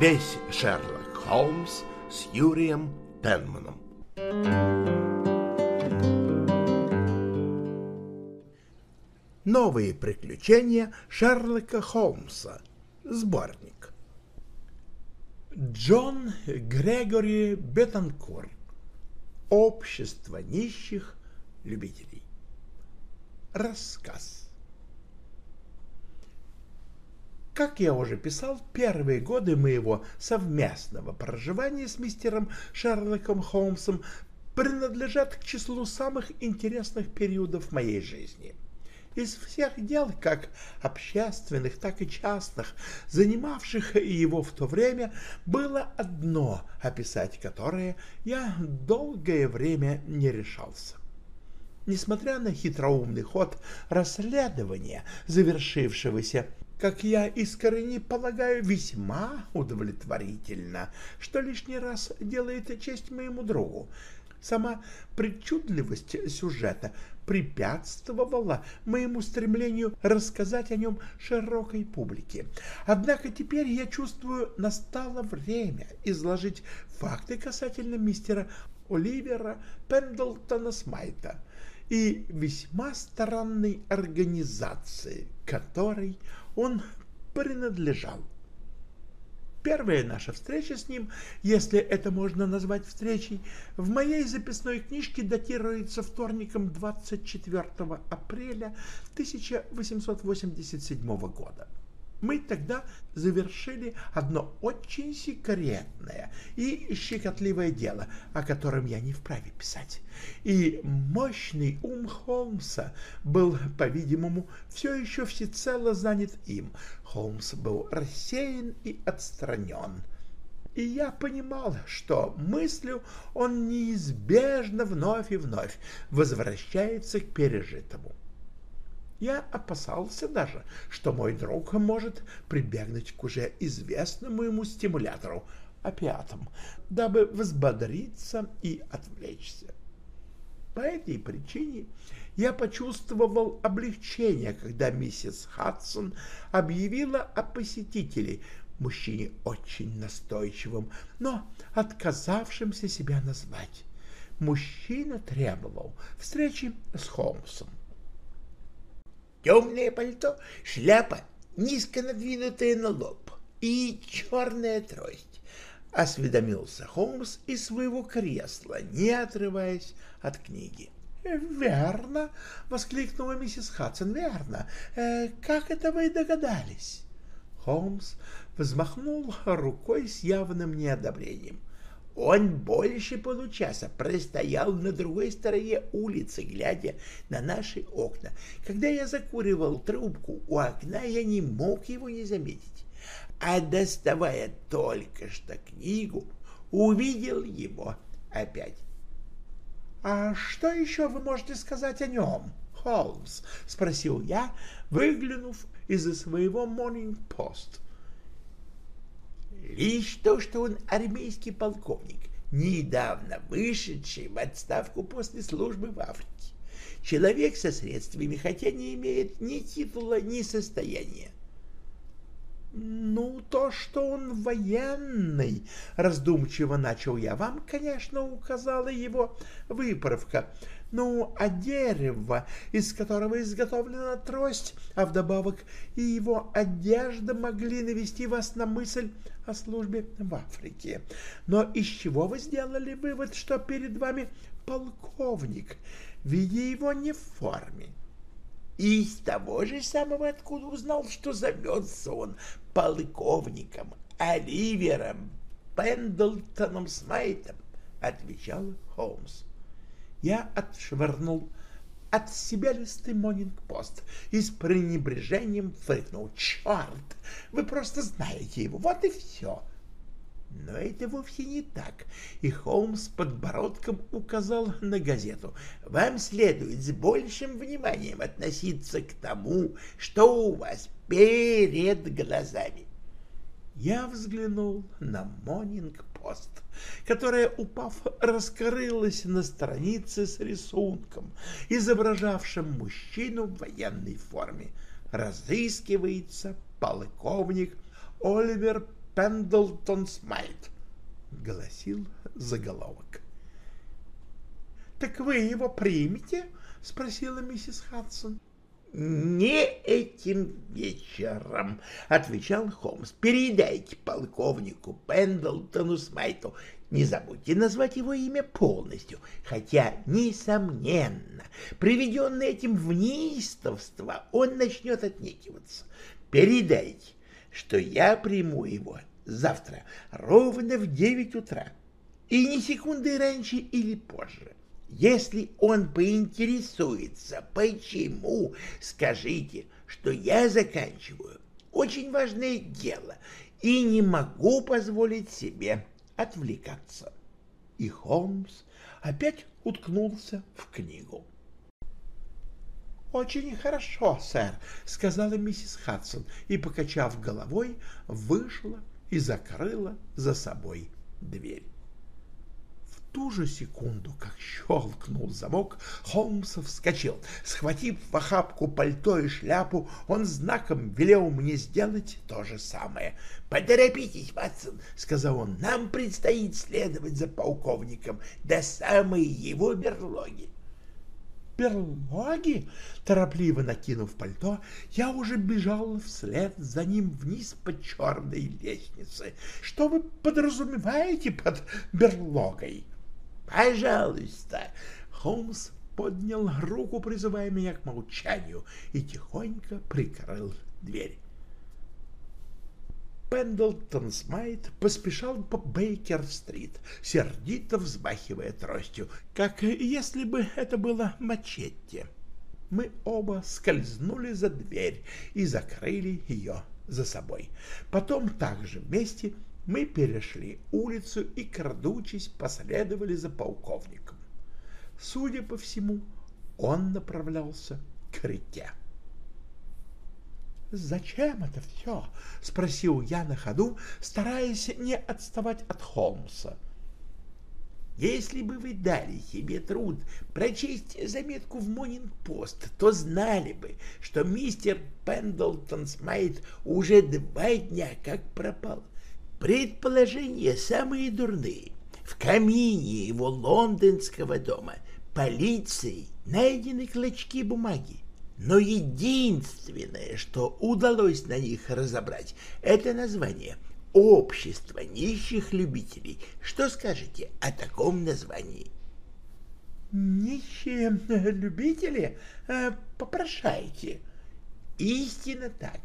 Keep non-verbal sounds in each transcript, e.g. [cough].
Весь Шерлок Холмс с Юрием Пенманом. Новые приключения Шерлока Холмса. Сборник. Джон Грегори Бетанкур. Общество нищих любителей. Рассказ. Как я уже писал, первые годы моего совместного проживания с мистером Шерлоком Холмсом принадлежат к числу самых интересных периодов моей жизни. Из всех дел, как общественных, так и частных, занимавших его в то время, было одно, описать которое я долгое время не решался. Несмотря на хитроумный ход расследования, завершившегося как я искренне полагаю, весьма удовлетворительно, что лишний раз делает честь моему другу. Сама причудливость сюжета препятствовала моему стремлению рассказать о нем широкой публике. Однако теперь я чувствую, настало время изложить факты касательно мистера Оливера Пендлтона Смайта и весьма странной организации, которой он принадлежал. Первая наша встреча с ним, если это можно назвать встречей, в моей записной книжке датируется вторником 24 апреля 1887 года. Мы тогда завершили одно очень секретное и щекотливое дело, о котором я не вправе писать. И мощный ум Холмса был, по-видимому, все еще всецело занят им. Холмс был рассеян и отстранен. И я понимал, что мыслью он неизбежно вновь и вновь возвращается к пережитому. Я опасался даже, что мой друг может прибегнуть к уже известному ему стимулятору, опиатам, дабы взбодриться и отвлечься. По этой причине я почувствовал облегчение, когда миссис Хадсон объявила о посетителе, мужчине очень настойчивым, но отказавшимся себя назвать. Мужчина требовал встречи с Холмсом темное пальто, шляпа, низко надвинутая на лоб и черная трость, — осведомился Холмс из своего кресла, не отрываясь от книги. — Верно, — воскликнула миссис Хадсон, — верно. Э, как это вы догадались? Холмс взмахнул рукой с явным неодобрением. Он больше получаса простоял на другой стороне улицы, глядя на наши окна. Когда я закуривал трубку у окна, я не мог его не заметить. А доставая только что книгу, увидел его опять. — А что еще вы можете сказать о нем, Холмс? — спросил я, выглянув из-за своего Morning Post. — Лишь то, что он армейский полковник, недавно вышедший в отставку после службы в Африке. Человек со средствами, хотя не имеет ни титула, ни состояния. «Ну, то, что он военный», — раздумчиво начал я, — «вам, конечно, указала его выправка. Ну, а дерево, из которого изготовлена трость, а вдобавок и его одежда могли навести вас на мысль о службе в Африке. Но из чего вы сделали вывод, что перед вами полковник, видя его не в форме? И из того же самого, откуда узнал, что зовется он полковником Оливером Пендлтоном Смайтом, отвечал Холмс. Я отшвырнул от себя листы Монинг-Пост и с пренебрежением фыркнул. «Черт! Вы просто знаете его, вот и все!» Но это вовсе не так, и Холмс подбородком указал на газету. «Вам следует с большим вниманием относиться к тому, что у вас перед глазами». Я взглянул на Монинг пост, которая, упав, раскрылась на странице с рисунком, изображавшим мужчину в военной форме. Разыскивается полковник Оливер Пендлтон Смайт, — гласил заголовок. — Так вы его примете? — спросила миссис Хадсон. — Не этим вечером, — отвечал Холмс. — Передайте полковнику Пендлтону Смайту. Не забудьте назвать его имя полностью, хотя, несомненно, приведенный этим в неистовство, он начнет отнекиваться. Передайте, что я приму его завтра ровно в девять утра, и ни секунды раньше или позже. Если он поинтересуется, почему, скажите, что я заканчиваю очень важное дело и не могу позволить себе отвлекаться. И Холмс опять уткнулся в книгу. «Очень хорошо, сэр», — сказала миссис Хадсон и, покачав головой, вышла и закрыла за собой дверь ту же секунду, как щелкнул замок, Холмс вскочил. Схватив в охапку пальто и шляпу, он знаком велел мне сделать то же самое. «Поторопитесь, Ватсон», — сказал он, — «нам предстоит следовать за полковником до самой его берлоги». «Берлоги?» Торопливо накинув пальто, я уже бежал вслед за ним вниз по черной лестнице. «Что вы подразумеваете под берлогой?» «Пожалуйста!» Холмс поднял руку, призывая меня к молчанию, и тихонько прикрыл дверь. Пендлтон Смайт поспешал по Бейкер-стрит, сердито взмахивая тростью, как если бы это было мачете. Мы оба скользнули за дверь и закрыли ее за собой. Потом также вместе мы перешли улицу и, крадучись, последовали за полковником. Судя по всему, он направлялся к реке. «Зачем это все?» — спросил я на ходу, стараясь не отставать от Холмса. «Если бы вы дали себе труд прочесть заметку в Монинг-Пост, то знали бы, что мистер Пендлтон Смайт уже два дня как пропал. Предположения самые дурные. В камине его лондонского дома полицией найдены клочки бумаги. Но единственное, что удалось на них разобрать, это название «Общество нищих любителей». Что скажете о таком названии? «Нищие [laughs] любители? Э, попрошайте». «Истинно так.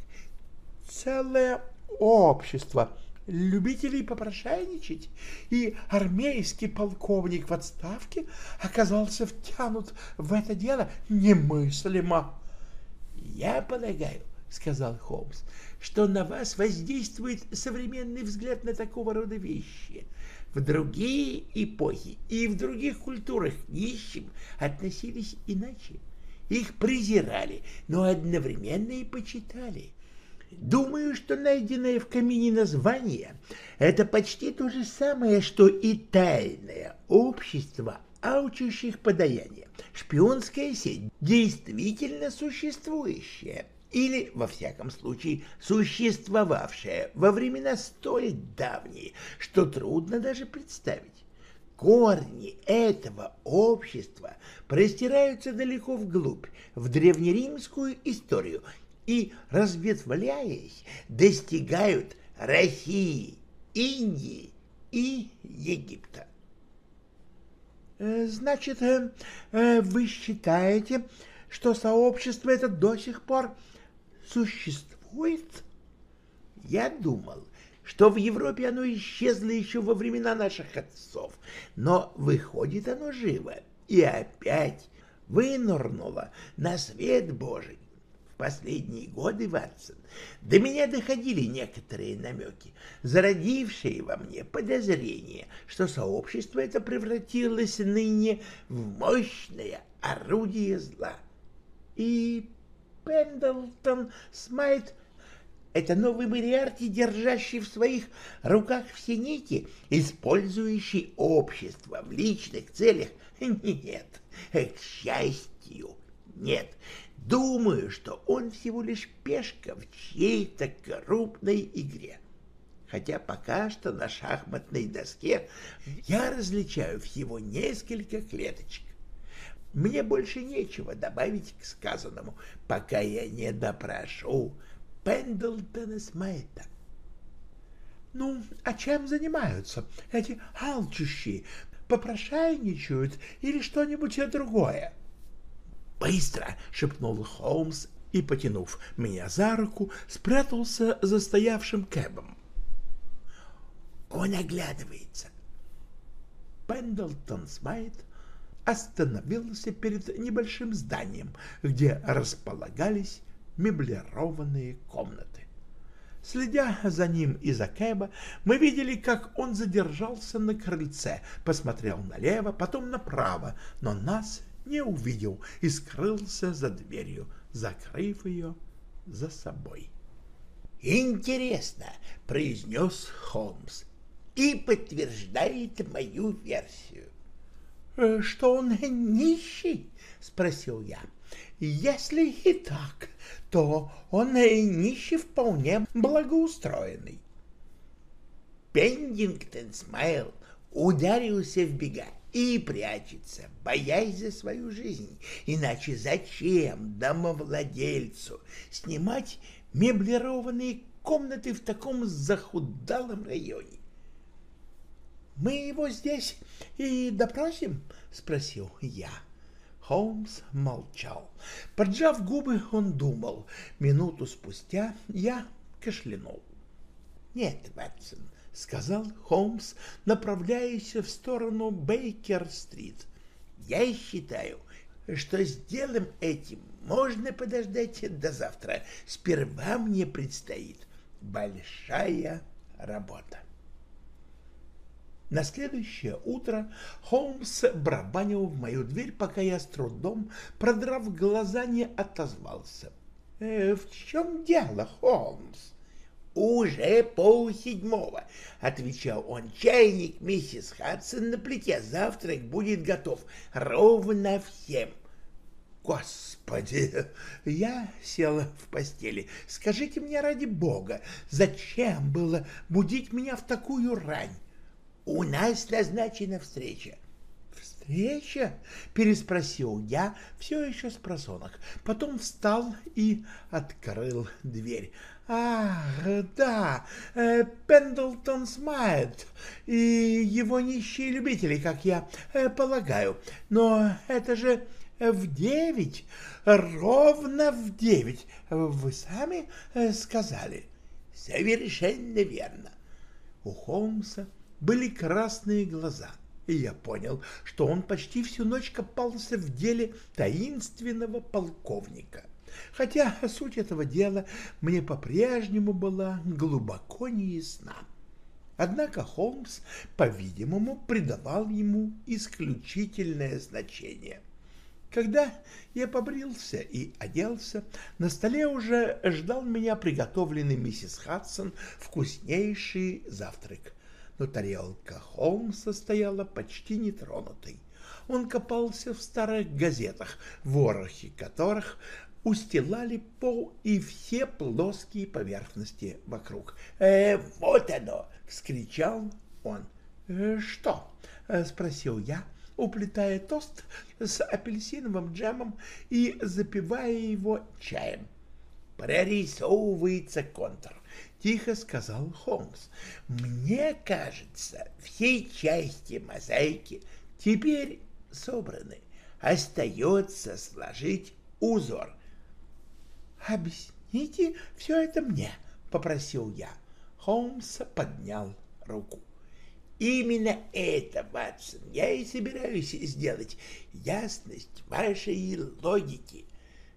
Целое общество любителей попрошайничать, и армейский полковник в отставке оказался втянут в это дело немыслимо. — Я полагаю, — сказал Холмс, — что на вас воздействует современный взгляд на такого рода вещи. В другие эпохи и в других культурах нищим относились иначе. Их презирали, но одновременно и почитали. Думаю, что найденное в камине название — это почти то же самое, что и тайное общество аучущих подаяния, шпионская сеть, действительно существующая или, во всяком случае, существовавшая во времена столь давние, что трудно даже представить. Корни этого общества простираются далеко вглубь, в древнеримскую историю и, разветвляясь, достигают России, Индии и Египта. Э, значит, э, э, вы считаете, что сообщество это до сих пор существует? Я думал, что в Европе оно исчезло еще во времена наших отцов, но выходит оно живо и опять вынырнуло на свет Божий последние годы, Ватсон, до меня доходили некоторые намеки, зародившие во мне подозрение, что сообщество это превратилось ныне в мощное орудие зла. И Пендлтон Смайт — это новый Мариарти, держащий в своих руках все нити, использующий общество в личных целях. [laughs] Нет, к счастью, нет. Думаю, что он всего лишь пешка в чьей-то крупной игре. хотя пока что на шахматной доске я различаю всего несколько клеточек. Мне больше нечего добавить к сказанному, пока я не допрошу Пендлтона Смайта. Ну, а чем занимаются эти алчущие? Попрошайничают или что-нибудь другое? Быстро! — шепнул Холмс и, потянув меня за руку, спрятался за стоявшим кэбом. Он оглядывается. Пендлтон Смайт остановился перед небольшим зданием, где располагались меблированные комнаты. Следя за ним из-за кэба, мы видели, как он задержался на крыльце, посмотрел налево, потом направо, но нас не увидел и скрылся за дверью, закрыв ее за собой. «Интересно», — произнес Холмс, — «и подтверждает мою версию». «Э, «Что он нищий?» — спросил я. «Если и так, то он нищий вполне благоустроенный». Пендингтон Смайл ударился в бега и прячется, боясь за свою жизнь. Иначе зачем домовладельцу снимать меблированные комнаты в таком захудалом районе? «Мы его здесь и допросим?» — спросил я. Холмс молчал. Поджав губы, он думал. Минуту спустя я кашлянул. «Нет, Ватсон, — сказал Холмс, направляясь в сторону Бейкер-стрит. «Я считаю, что с делом этим можно подождать до завтра. Сперва мне предстоит большая работа». На следующее утро Холмс барабанил в мою дверь, пока я с трудом, продрав глаза, не отозвался. «Э, «В чем дело, Холмс?» «Уже полседьмого», — отвечал он. «Чайник миссис Хадсон на плите. Завтрак будет готов ровно всем». Господи! Я села в постели. Скажите мне ради бога, зачем было будить меня в такую рань? У нас назначена встреча. «Встреча?» — переспросил я, все еще с просонок. Потом встал и открыл дверь. Ах, да, э, Пендлтон Смайт и его нищие любители, как я э, полагаю. Но это же в девять, ровно в девять, вы сами э, сказали. Совершенно верно. У Холмса были красные глаза, и я понял, что он почти всю ночь копался в деле таинственного полковника хотя суть этого дела мне по-прежнему была глубоко неясна. Однако Холмс, по-видимому, придавал ему исключительное значение. Когда я побрился и оделся, на столе уже ждал меня приготовленный миссис Хадсон вкуснейший завтрак. Но тарелка Холмса стояла почти нетронутой. Он копался в старых газетах, ворохи которых устилали пол и все плоские поверхности вокруг. «Э, вот оно!» — вскричал он. «Э, «Что?» — спросил я, уплетая тост с апельсиновым джемом и запивая его чаем. «Прорисовывается контур», — тихо сказал Холмс. «Мне кажется, все части мозаики теперь собраны. Остается сложить узор. «Объясните все это мне», — попросил я. Холмс поднял руку. «Именно это, Ватсон, я и собираюсь сделать. Ясность вашей логики.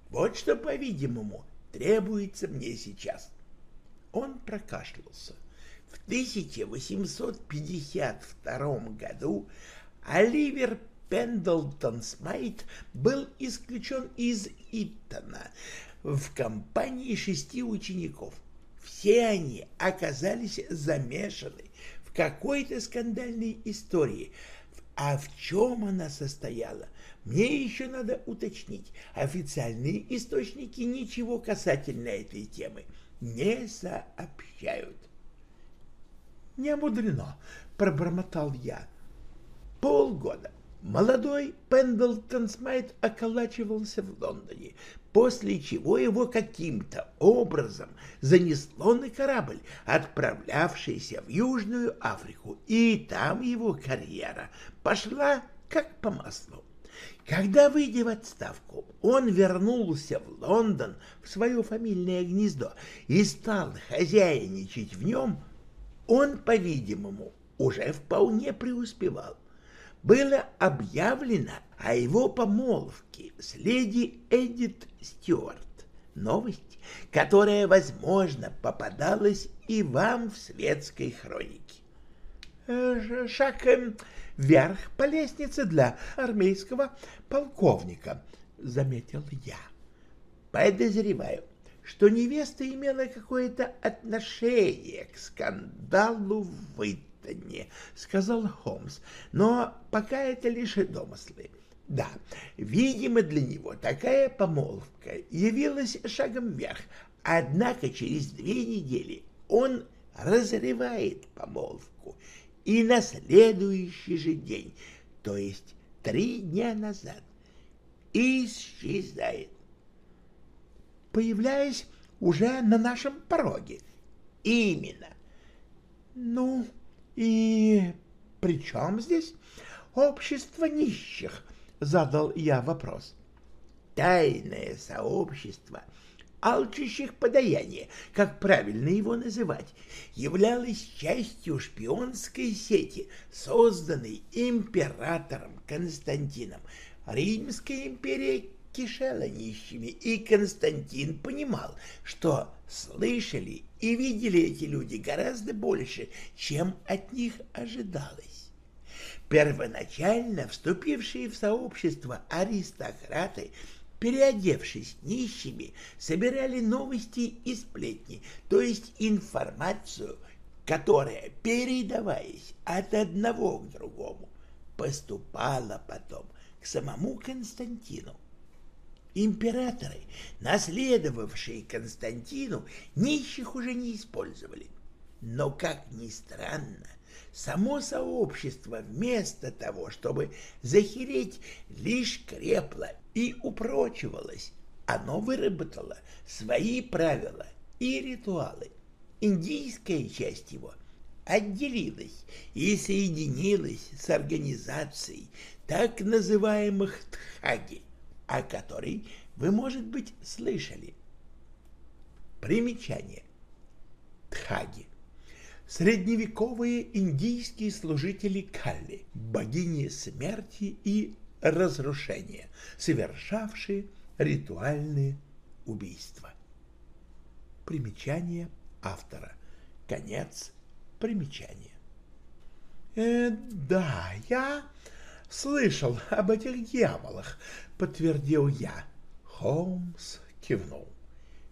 Вот что, по-видимому, требуется мне сейчас». Он прокашлялся. В 1852 году Оливер Пендлтон Смайт был исключен из Иттона в компании шести учеников. Все они оказались замешаны в какой-то скандальной истории. А в чем она состояла, мне еще надо уточнить. Официальные источники ничего касательно этой темы не сообщают. Не мудрено, пробормотал я. Полгода молодой Пендлтон Смайт околачивался в Лондоне, после чего его каким-то образом занесло на корабль, отправлявшийся в Южную Африку, и там его карьера пошла как по маслу. Когда, выйдя в отставку, он вернулся в Лондон, в свое фамильное гнездо, и стал хозяйничать в нем, он, по-видимому, уже вполне преуспевал. Было объявлено о его помолвке с леди Эдит Стюарт. Новость, которая, возможно, попадалась и вам в светской хронике. Э, шаг эм, вверх по лестнице для армейского полковника, — заметил я. Подозреваю, что невеста имела какое-то отношение к скандалу в Итоне, — сказал Холмс, — но пока это лишь домыслы. Да, видимо, для него такая помолвка явилась шагом вверх, однако через две недели он разрывает помолвку и на следующий же день, то есть три дня назад, исчезает, появляясь уже на нашем пороге. Именно. Ну, и при чем здесь общество нищих? Задал я вопрос. Тайное сообщество — алчущих подаяния, как правильно его называть, являлась частью шпионской сети, созданной императором Константином. Римская империя кишела нищими, и Константин понимал, что слышали и видели эти люди гораздо больше, чем от них ожидалось. Первоначально вступившие в сообщество аристократы – переодевшись нищими, собирали новости и сплетни, то есть информацию, которая, передаваясь от одного к другому, поступала потом к самому Константину. Императоры, наследовавшие Константину, нищих уже не использовали. Но, как ни странно, само сообщество вместо того, чтобы захереть, лишь крепло и упрочивалось. Оно выработало свои правила и ритуалы. Индийская часть его отделилась и соединилась с организацией так называемых Тхаги, о которой вы, может быть, слышали. Примечание. Тхаги. Средневековые индийские служители Калли, богини смерти и разрушения, совершавшие ритуальные убийства. Примечание автора. Конец примечания. Э, да, я слышал об этих дьяволах, подтвердил я. Холмс кивнул.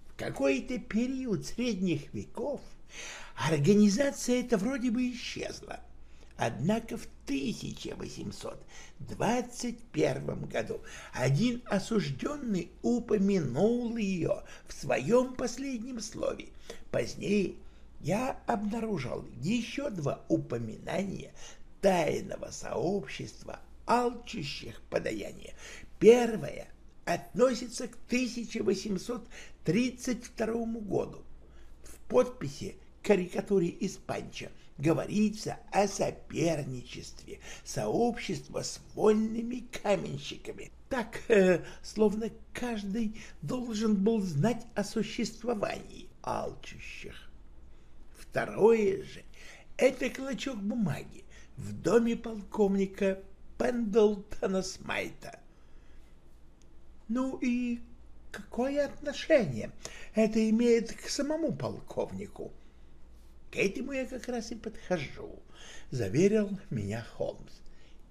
В какой-то период средних веков организация эта вроде бы исчезла. Однако в 1821 году один осужденный упомянул ее в своем последнем слове. Позднее я обнаружил еще два упоминания тайного сообщества алчущих подаяния. Первое относится к 1832 году. В подписи карикатуре из говорится о соперничестве сообщества с вольными каменщиками. Так, э, словно каждый должен был знать о существовании алчущих. Второе же — это клочок бумаги в доме полковника Пендлтона Смайта. Ну и какое отношение это имеет к самому полковнику? — к этому я как раз и подхожу, — заверил меня Холмс.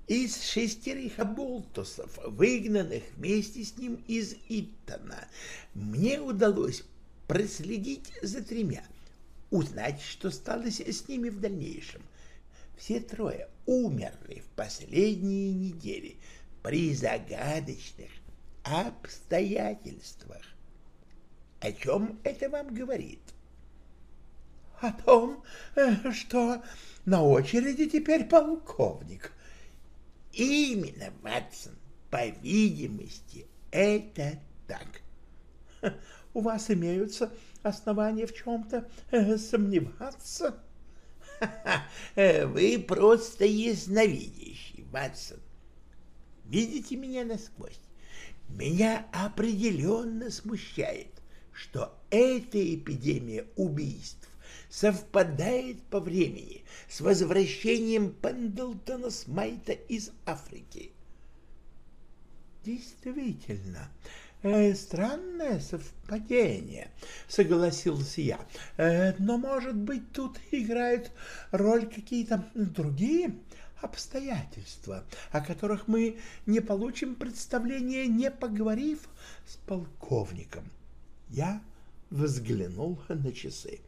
Из шестерых оболтусов, выгнанных вместе с ним из Иттона, мне удалось проследить за тремя, узнать, что стало с ними в дальнейшем. Все трое умерли в последние недели при загадочных обстоятельствах. О чем это вам говорит? о том, э, что на очереди теперь полковник. Именно, Ватсон, по видимости, это так. У вас имеются основания в чем-то э, сомневаться? [laughs] Э, вы просто ясновидящий, Ватсон. Видите меня насквозь? Меня определенно смущает, что эта эпидемия убийств совпадает по времени с возвращением Пендлтона Смайта из Африки. Действительно, странное совпадение, согласился я. Э, но, может быть, тут играют роль какие-то другие обстоятельства, о которых мы не получим представления, не поговорив с полковником. Я взглянул на часы.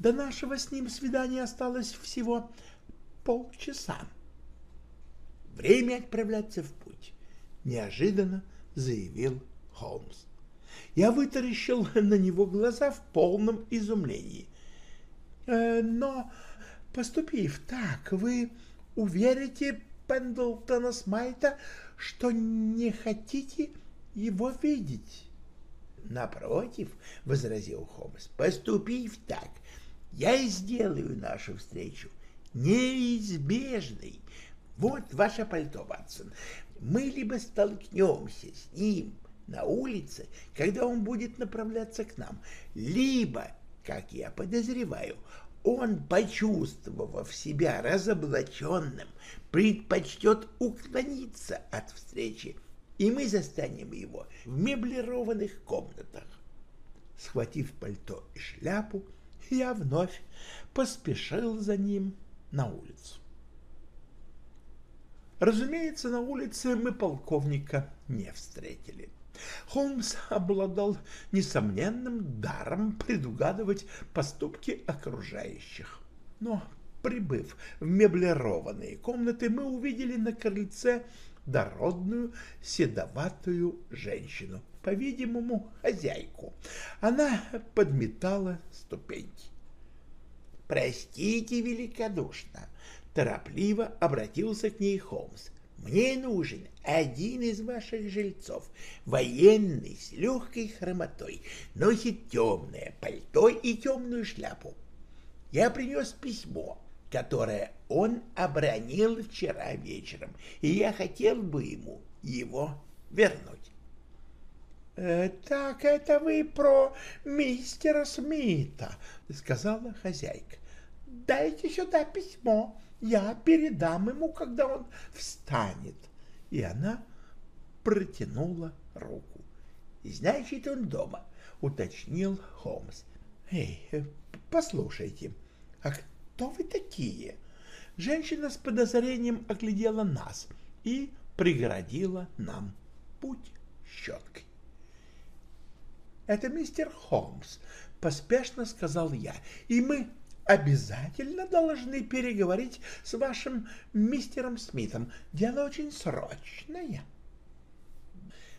До нашего с ним свидания осталось всего полчаса. Время отправляться в путь, неожиданно заявил Холмс. Я вытаращил на него глаза в полном изумлении. «Э, но, поступив так, вы уверите Пендлтона Смайта, что не хотите его видеть? Напротив, — возразил Холмс, — поступив так, я сделаю нашу встречу неизбежной. Вот ваше пальто, Ватсон. Мы либо столкнемся с ним на улице, когда он будет направляться к нам, либо, как я подозреваю, он, почувствовав себя разоблаченным, предпочтет уклониться от встречи, и мы застанем его в меблированных комнатах. Схватив пальто и шляпу, я вновь поспешил за ним на улицу. Разумеется, на улице мы полковника не встретили. Холмс обладал несомненным даром предугадывать поступки окружающих. Но, прибыв в меблированные комнаты, мы увидели на крыльце дородную седоватую женщину, по-видимому, хозяйку. Она подметала ступеньки. «Простите великодушно», — торопливо обратился к ней Холмс. Мне нужен один из ваших жильцов, военный с легкой хромотой, носит темное пальто и темную шляпу. Я принес письмо, которое он обронил вчера вечером, и я хотел бы ему его вернуть. «Э, — Так это вы про мистера Смита, — сказала хозяйка. — Дайте сюда письмо. Я передам ему, когда он встанет. И она протянула руку. Значит, он дома, уточнил Холмс. Эй, послушайте, а кто вы такие? Женщина с подозрением оглядела нас и преградила нам путь щеткой. «Это мистер Холмс», — поспешно сказал я, — «и мы обязательно должны переговорить с вашим мистером Смитом. Дело очень срочное.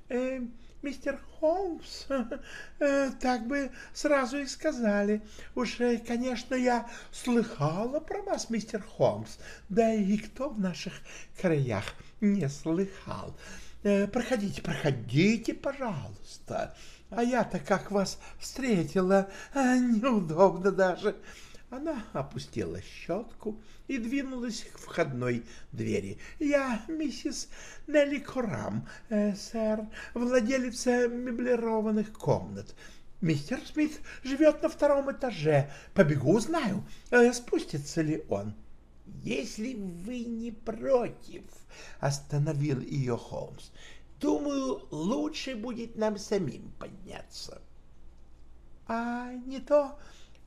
Э, мистер Холмс, [laughs] э, так бы сразу и сказали. Уж, э, конечно, я слыхала про вас, мистер Холмс, да и кто в наших краях не слыхал. Э, проходите, проходите, пожалуйста. А я-то как вас встретила, а, неудобно даже. Она опустила щетку и двинулась к входной двери. «Я миссис Нелли Корам, э, сэр, владелица меблированных комнат. Мистер Смит живет на втором этаже. Побегу, знаю, э, спустится ли он». «Если вы не против», — остановил ее Холмс, — «думаю, лучше будет нам самим подняться». «А не то...»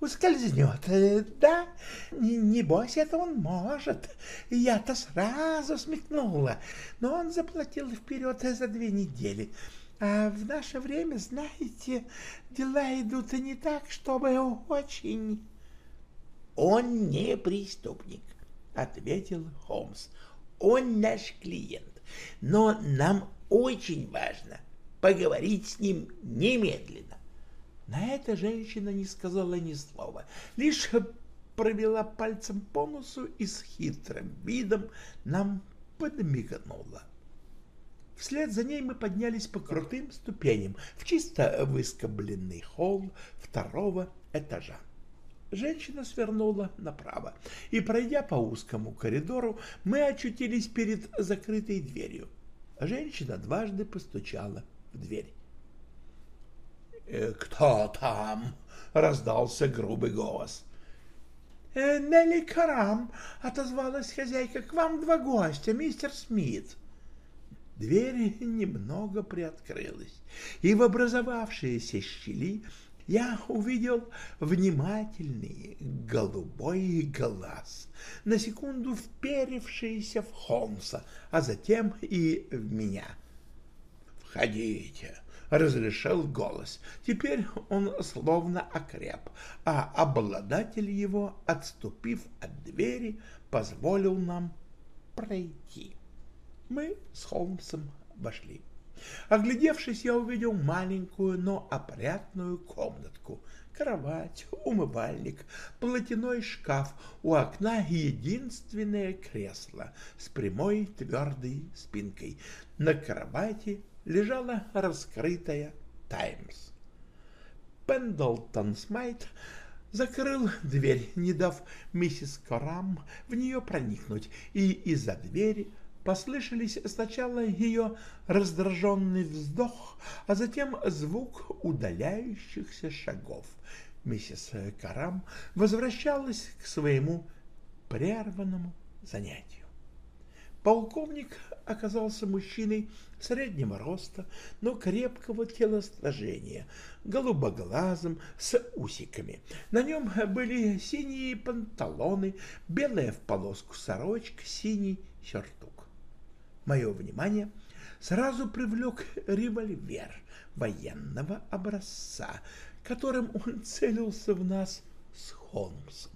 ускользнет, э, да? Небось, это он может. Я-то сразу смекнула, но он заплатил вперед за две недели. А в наше время, знаете, дела идут не так, чтобы очень... — Он не преступник, — ответил Холмс. — Он наш клиент, но нам очень важно поговорить с ним немедленно. На это женщина не сказала ни слова, лишь провела пальцем по носу и с хитрым видом нам подмигнула. Вслед за ней мы поднялись по крутым ступеням в чисто выскобленный холл второго этажа. Женщина свернула направо, и, пройдя по узкому коридору, мы очутились перед закрытой дверью. Женщина дважды постучала в дверь. «Э, «Кто там?» — раздался грубый голос. «Э, «Нелли Карам», — отозвалась хозяйка, — «к вам два гостя, мистер Смит». Дверь немного приоткрылась, и в образовавшиеся щели я увидел внимательный голубой глаз, на секунду вперевшийся в Холмса, а затем и в меня. «Входите!» — разрешил голос. Теперь он словно окреп, а обладатель его, отступив от двери, позволил нам пройти. Мы с Холмсом вошли. Оглядевшись, я увидел маленькую, но опрятную комнатку. Кровать, умывальник, платяной шкаф, у окна единственное кресло с прямой твердой спинкой. На кровати лежала раскрытая «Таймс». Пендлтон Смайт закрыл дверь, не дав миссис Корам в нее проникнуть, и из-за двери Послышались сначала ее раздраженный вздох, а затем звук удаляющихся шагов. Миссис Карам возвращалась к своему прерванному занятию. Полковник оказался мужчиной среднего роста, но крепкого телосложения, голубоглазым, с усиками. На нем были синие панталоны, белая в полоску сорочка, синий сюртук. Мое внимание сразу привлек револьвер военного образца, которым он целился в нас с Холмсом.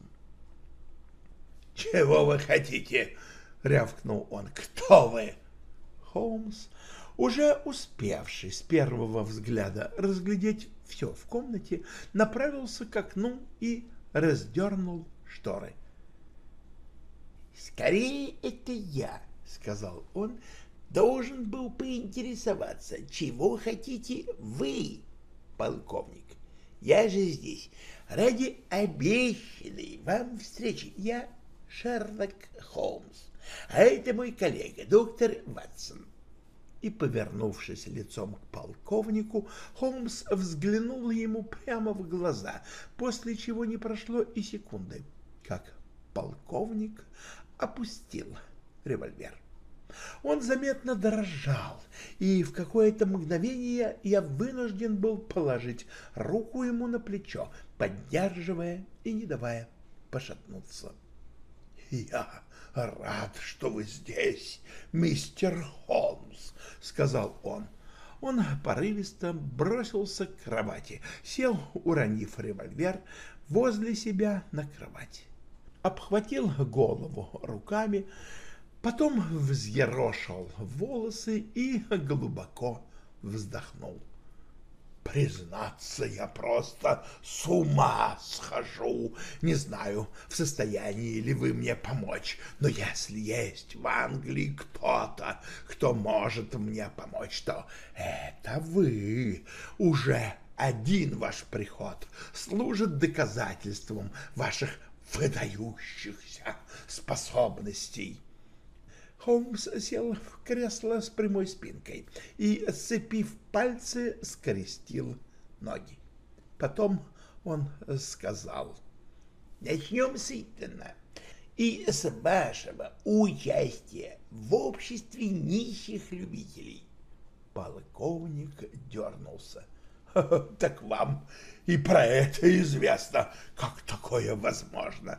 «Чего вы хотите?» — рявкнул он. «Кто вы?» Холмс, уже успевший с первого взгляда разглядеть все в комнате, направился к окну и раздернул шторы. «Скорее, это я!» — сказал он, — должен был поинтересоваться, чего хотите вы, полковник. Я же здесь ради обещанной вам встречи. Я Шерлок Холмс, а это мой коллега, доктор Ватсон. И, повернувшись лицом к полковнику, Холмс взглянул ему прямо в глаза, после чего не прошло и секунды, как полковник опустил револьвер. Он заметно дрожал, и в какое-то мгновение я вынужден был положить руку ему на плечо, поддерживая и не давая пошатнуться. — Я рад, что вы здесь, мистер Холмс, — сказал он. Он порывисто бросился к кровати, сел, уронив револьвер, возле себя на кровать. Обхватил голову руками, потом взъерошил волосы и глубоко вздохнул. Признаться, я просто с ума схожу. Не знаю, в состоянии ли вы мне помочь, но если есть в Англии кто-то, кто может мне помочь, то это вы. Уже один ваш приход служит доказательством ваших выдающихся способностей. Холмс сел в кресло с прямой спинкой и, сцепив пальцы, скрестил ноги. Потом он сказал. «Начнем с Итана и с вашего участия в обществе нищих любителей». Полковник дернулся. «Так вам и про это известно. Как такое возможно?»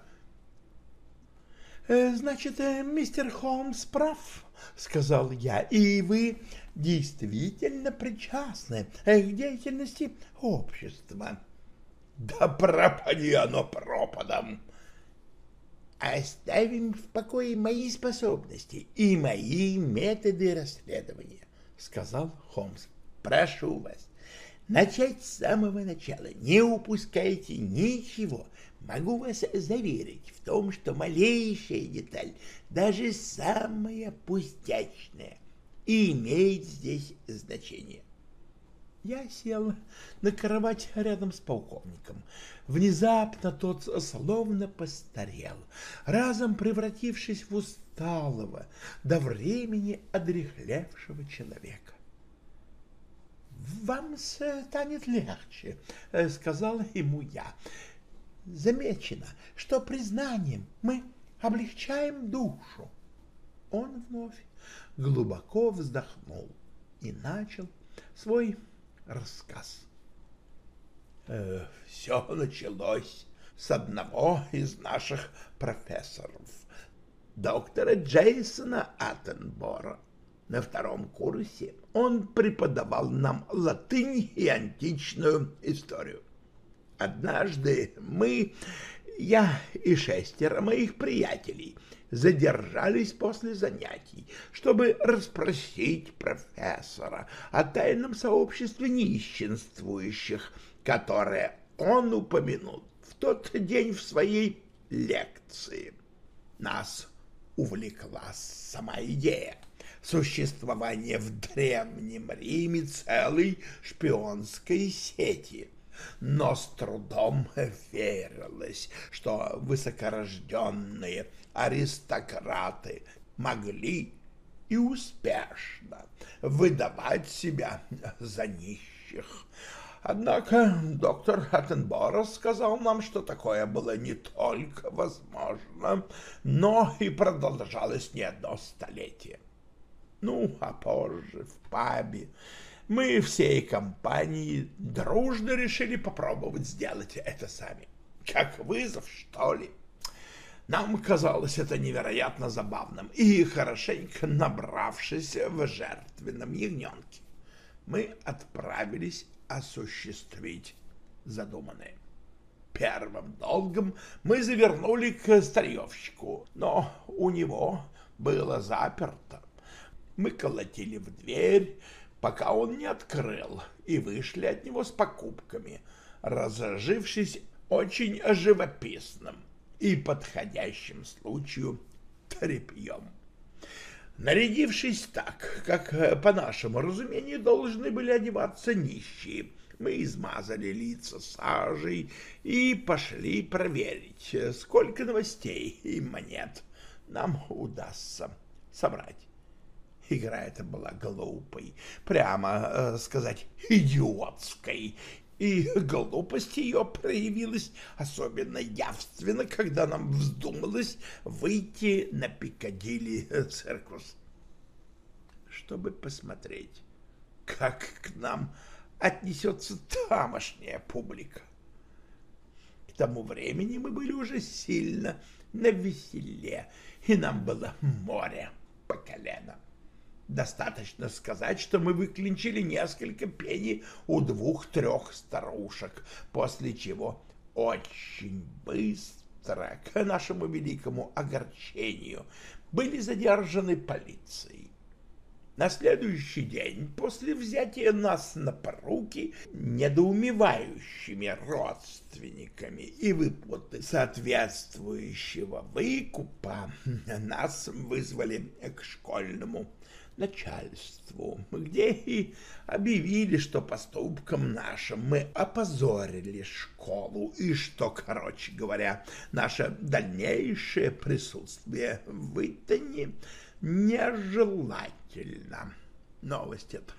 Э, «Значит, э, мистер Холмс прав», — сказал я, — «и вы действительно причастны к деятельности общества». «Да пропади оно пропадом!» «Оставим в покое мои способности и мои методы расследования», — сказал Холмс. «Прошу вас, Начать с самого начала. Не упускайте ничего. Могу вас заверить в том, что малейшая деталь, даже самая пустячная, имеет здесь значение. Я сел на кровать рядом с полковником. Внезапно тот словно постарел, разом превратившись в усталого, до времени одрехлевшего человека. «Вам станет легче», — сказала ему я. «Замечено, что признанием мы облегчаем душу». Он вновь глубоко вздохнул и начал свой рассказ. Э, Все началось с одного из наших профессоров, доктора Джейсона Аттенбора. На втором курсе он преподавал нам латынь и античную историю. Однажды мы, я и шестеро моих приятелей, задержались после занятий, чтобы расспросить профессора о тайном сообществе нищенствующих, которое он упомянул в тот день в своей лекции. Нас увлекла сама идея существования в Древнем Риме целой шпионской сети — но с трудом верилось, что высокорожденные аристократы могли и успешно выдавать себя за нищих. Однако доктор Аттенборо сказал нам, что такое было не только возможно, но и продолжалось не одно столетие. Ну, а позже в пабе мы всей компанией дружно решили попробовать сделать это сами. Как вызов, что ли? Нам казалось это невероятно забавным, и, хорошенько набравшись в жертвенном ягненке, мы отправились осуществить задуманное. Первым долгом мы завернули к старьевщику, но у него было заперто. Мы колотили в дверь, пока он не открыл, и вышли от него с покупками, разожившись очень живописным и подходящим случаю тряпьем. Нарядившись так, как, по нашему разумению, должны были одеваться нищие, мы измазали лица сажей и пошли проверить, сколько новостей и монет нам удастся собрать. Игра эта была глупой, прямо э, сказать, идиотской, и глупость ее проявилась особенно явственно, когда нам вздумалось выйти на Пикадилли циркус, чтобы посмотреть, как к нам отнесется тамошняя публика. К тому времени мы были уже сильно на веселе, и нам было море по колено. Достаточно сказать, что мы выклинчили несколько пеней у двух-трех старушек, после чего очень быстро, к нашему великому огорчению, были задержаны полицией. На следующий день, после взятия нас на поруки недоумевающими родственниками и выплаты соответствующего выкупа, [laughs] нас вызвали к школьному начальству, где и объявили, что поступком нашим мы опозорили школу и что, короче говоря, наше дальнейшее присутствие в Итане нежелательно. Новость эта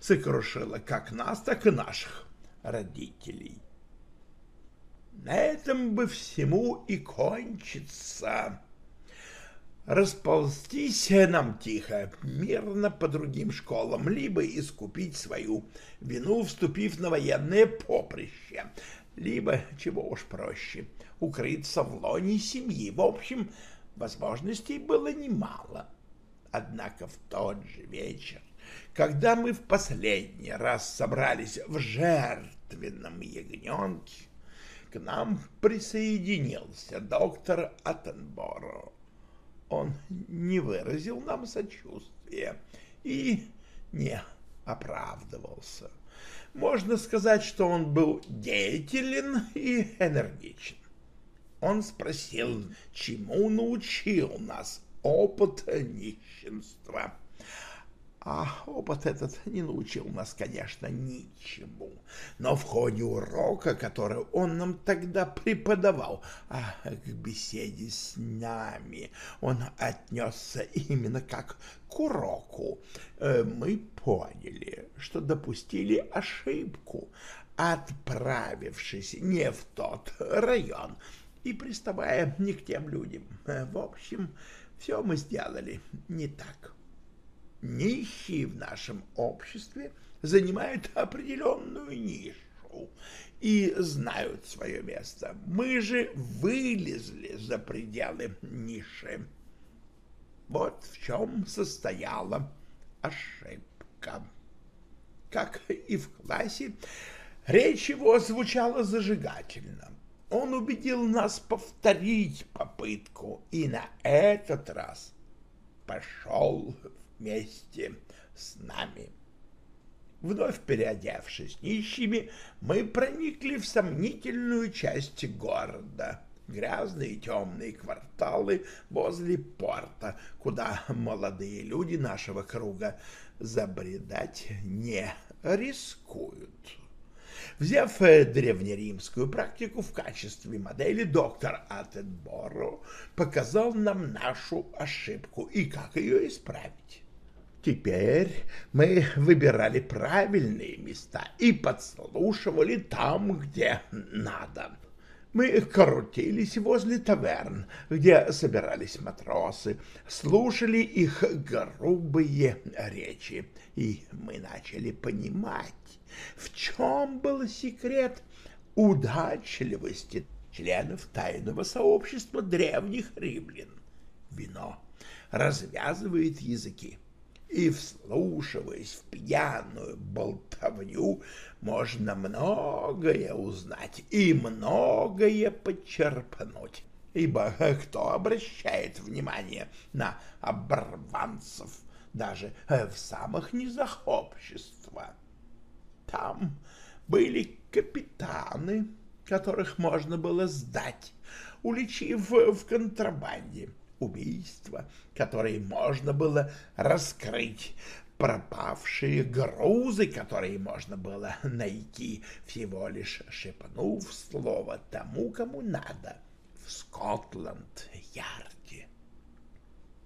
сокрушила как нас, так и наших родителей. На этом бы всему и кончится расползтись нам тихо, мирно по другим школам, либо искупить свою вину, вступив на военное поприще, либо, чего уж проще, укрыться в лоне семьи. В общем, возможностей было немало. Однако в тот же вечер, когда мы в последний раз собрались в жертвенном ягненке, к нам присоединился доктор Аттенборо он не выразил нам сочувствия и не оправдывался. Можно сказать, что он был деятелен и энергичен. Он спросил, чему научил нас опыт нищенства. А опыт этот не научил нас, конечно, ничему. Но в ходе урока, который он нам тогда преподавал, а к беседе с нами он отнесся именно как к уроку, э, мы поняли, что допустили ошибку, отправившись не в тот район и приставая не к тем людям. В общем, все мы сделали не так. Нищие в нашем обществе занимают определенную нишу и знают свое место. Мы же вылезли за пределы ниши. Вот в чем состояла ошибка. Как и в классе, речь его звучала зажигательно. Он убедил нас повторить попытку и на этот раз пошел вместе с нами. Вновь переодевшись нищими, мы проникли в сомнительную часть города, грязные темные кварталы возле порта, куда молодые люди нашего круга забредать не рискуют. Взяв э, древнеримскую практику в качестве модели, доктор Аттенборо показал нам нашу ошибку и как ее исправить. Теперь мы выбирали правильные места и подслушивали там, где надо. Мы крутились возле таверн, где собирались матросы, слушали их грубые речи, и мы начали понимать, в чем был секрет удачливости членов тайного сообщества древних римлян. Вино развязывает языки и, вслушиваясь в пьяную болтовню, можно многое узнать и многое подчерпнуть. Ибо кто обращает внимание на оборванцев даже в самых низах общества? Там были капитаны, которых можно было сдать, уличив в контрабанде, убийства, которые можно было раскрыть, пропавшие грузы, которые можно было найти, всего лишь шепнув слово тому, кому надо, в Скотланд-Ярде.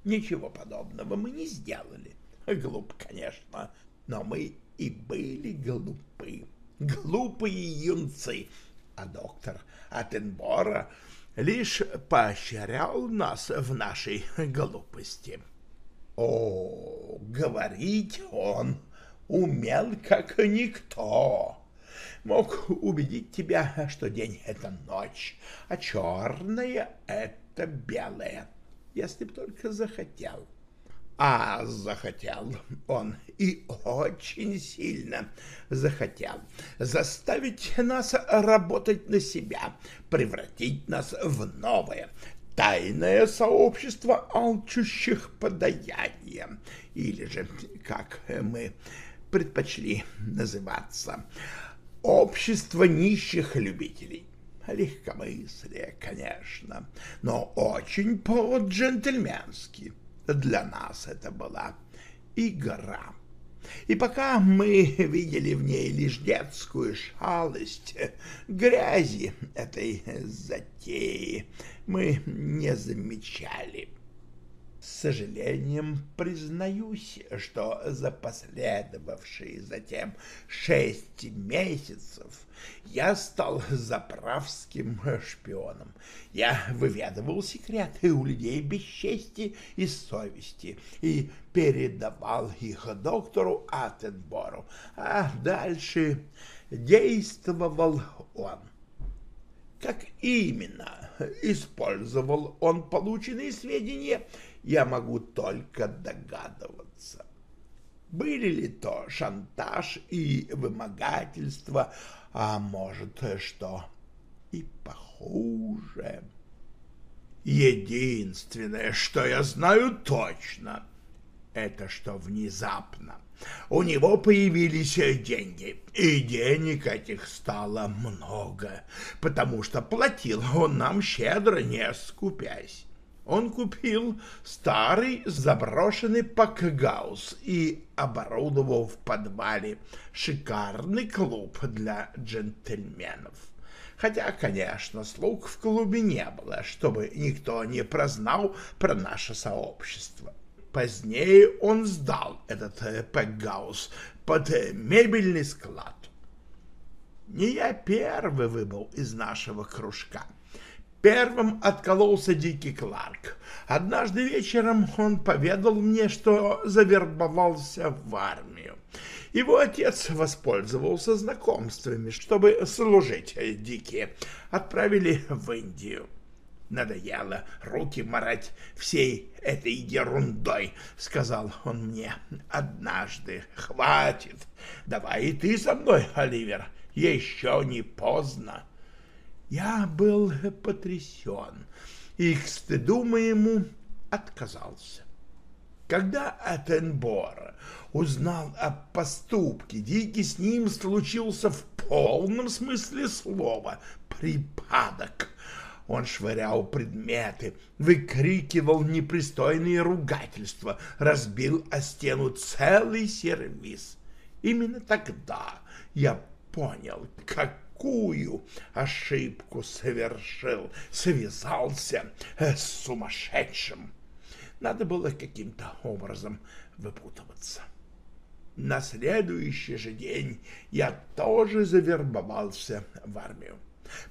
Ничего подобного мы не сделали. Глуп, конечно, но мы и были глупы. Глупые юнцы. А доктор Аттенбора лишь поощрял нас в нашей глупости. О, говорить он умел как никто. Мог убедить тебя, что день — это ночь, а черное — это белое, если б только захотел. А захотел он и очень сильно захотел заставить нас работать на себя, превратить нас в новое, тайное сообщество алчущих подаяния, или же, как мы предпочли называться, общество нищих любителей. Легкомыслие, конечно, но очень по-джентльменски — для нас это была игра. И пока мы видели в ней лишь детскую шалость, грязи этой затеи мы не замечали. С сожалением признаюсь, что за последовавшие затем шесть месяцев я стал заправским шпионом. Я выведывал секреты у людей без чести и совести и передавал их доктору Аттенбору, а дальше действовал он. Как именно использовал он полученные сведения, я могу только догадываться. Были ли то шантаж и вымогательство, а может, что и похуже. Единственное, что я знаю точно, это что внезапно. У него появились деньги, и денег этих стало много, потому что платил он нам щедро, не скупясь. Он купил старый заброшенный пакгаус и оборудовал в подвале шикарный клуб для джентльменов. Хотя, конечно, слуг в клубе не было, чтобы никто не прознал про наше сообщество. Позднее он сдал этот э, пакгаус под мебельный склад. Не я первый выбыл из нашего кружка. Первым откололся Дикий Кларк. Однажды вечером он поведал мне, что завербовался в армию. Его отец воспользовался знакомствами, чтобы служить Дике. Отправили в Индию. Надоело руки марать всей этой ерундой, — сказал он мне однажды. Хватит. Давай и ты со мной, Оливер. Еще не поздно. Я был потрясен и к стыду моему отказался. Когда Аттенбора узнал о поступке, Дикий с ним случился в полном смысле слова припадок. Он швырял предметы, выкрикивал непристойные ругательства, разбил о стену целый сервиз. Именно тогда я понял, как какую ошибку совершил, связался с сумасшедшим. Надо было каким-то образом выпутываться. На следующий же день я тоже завербовался в армию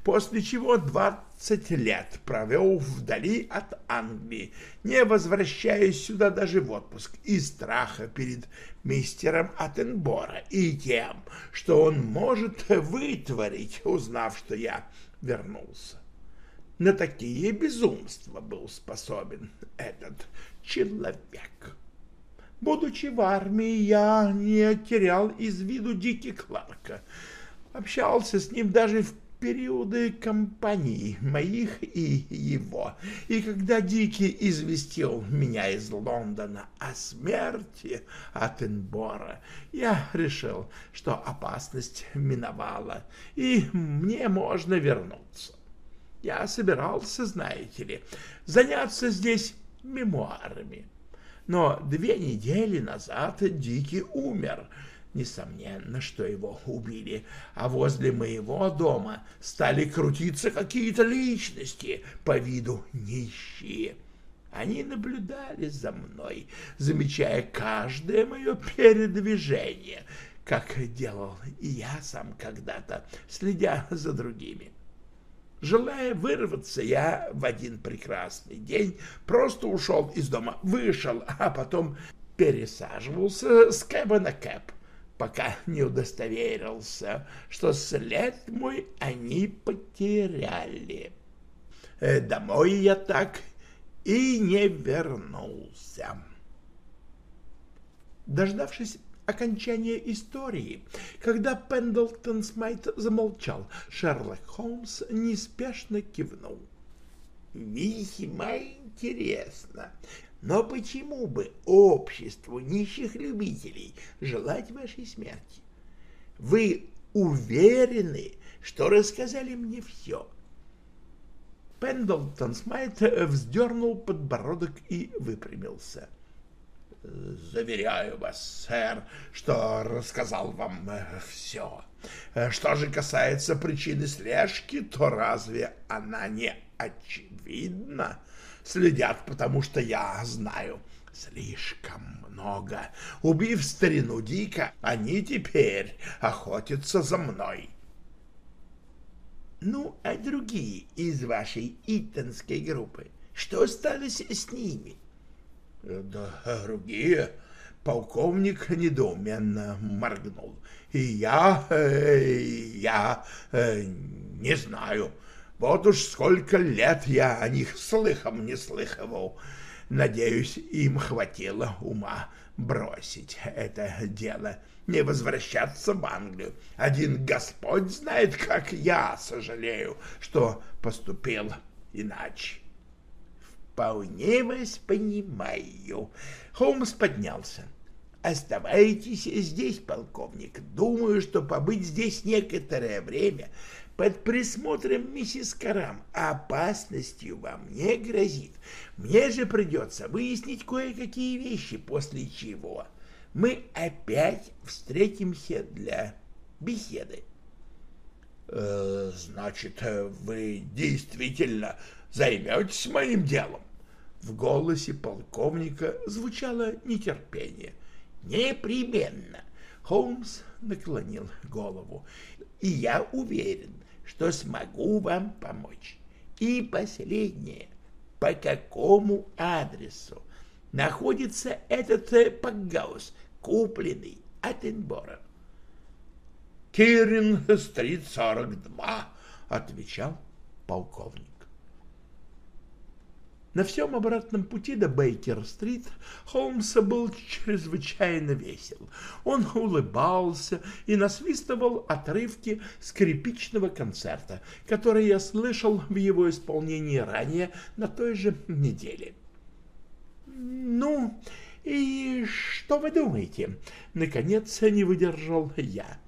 после чего двадцать лет провел вдали от Англии, не возвращаясь сюда даже в отпуск, из страха перед мистером Аттенбора и тем, что он может вытворить, узнав, что я вернулся. На такие безумства был способен этот человек. Будучи в армии, я не терял из виду Дики Кларка, общался с ним даже в периоды кампаний моих и его, и когда Дикий известил меня из Лондона о смерти Аттенбора, я решил, что опасность миновала, и мне можно вернуться. Я собирался, знаете ли, заняться здесь мемуарами. Но две недели назад Дикий умер — Несомненно, что его убили, а возле моего дома стали крутиться какие-то личности, по виду нищие. Они наблюдали за мной, замечая каждое мое передвижение, как делал и я сам когда-то, следя за другими. Желая вырваться, я в один прекрасный день просто ушел из дома, вышел, а потом пересаживался с кэба на кэп пока не удостоверился, что след мой они потеряли. Э, домой я так и не вернулся. Дождавшись окончания истории, когда Пендлтон Смайт замолчал, Шерлок Холмс неспешно кивнул. «Весьма интересно. Но почему бы обществу нищих любителей желать вашей смерти? Вы уверены, что рассказали мне все? Пендлтон Смайт вздернул подбородок и выпрямился. «Заверяю вас, сэр, что рассказал вам все. Что же касается причины слежки, то разве она не очевидна?» Следят, потому что я знаю слишком много. Убив старину Дика, они теперь охотятся за мной. Ну, а другие из вашей итонской группы, что стало с ними? Да, другие... Полковник недоуменно моргнул. И я... Э, я... Э, не знаю. Вот уж сколько лет я о них слыхом не слыхивал. Надеюсь, им хватило ума бросить это дело, не возвращаться в Англию. Один Господь знает, как я сожалею, что поступил иначе. вполне вас понимаю. Холмс поднялся. Оставайтесь здесь, полковник. Думаю, что побыть здесь некоторое время под присмотром миссис Карам опасностью вам не грозит. Мне же придется выяснить кое-какие вещи, после чего мы опять встретимся для беседы. Э, значит, вы действительно займетесь моим делом? В голосе полковника звучало нетерпение. Непременно. Холмс наклонил голову. И я уверен, что смогу вам помочь. И последнее. По какому адресу находится этот э, пакгаус, купленный от Энбора? Кирин-стрит 42, отвечал полковник. На всем обратном пути до Бейкер-стрит Холмс был чрезвычайно весел. Он улыбался и насвистывал отрывки скрипичного концерта, который я слышал в его исполнении ранее на той же неделе. «Ну, и что вы думаете?» — наконец не выдержал я.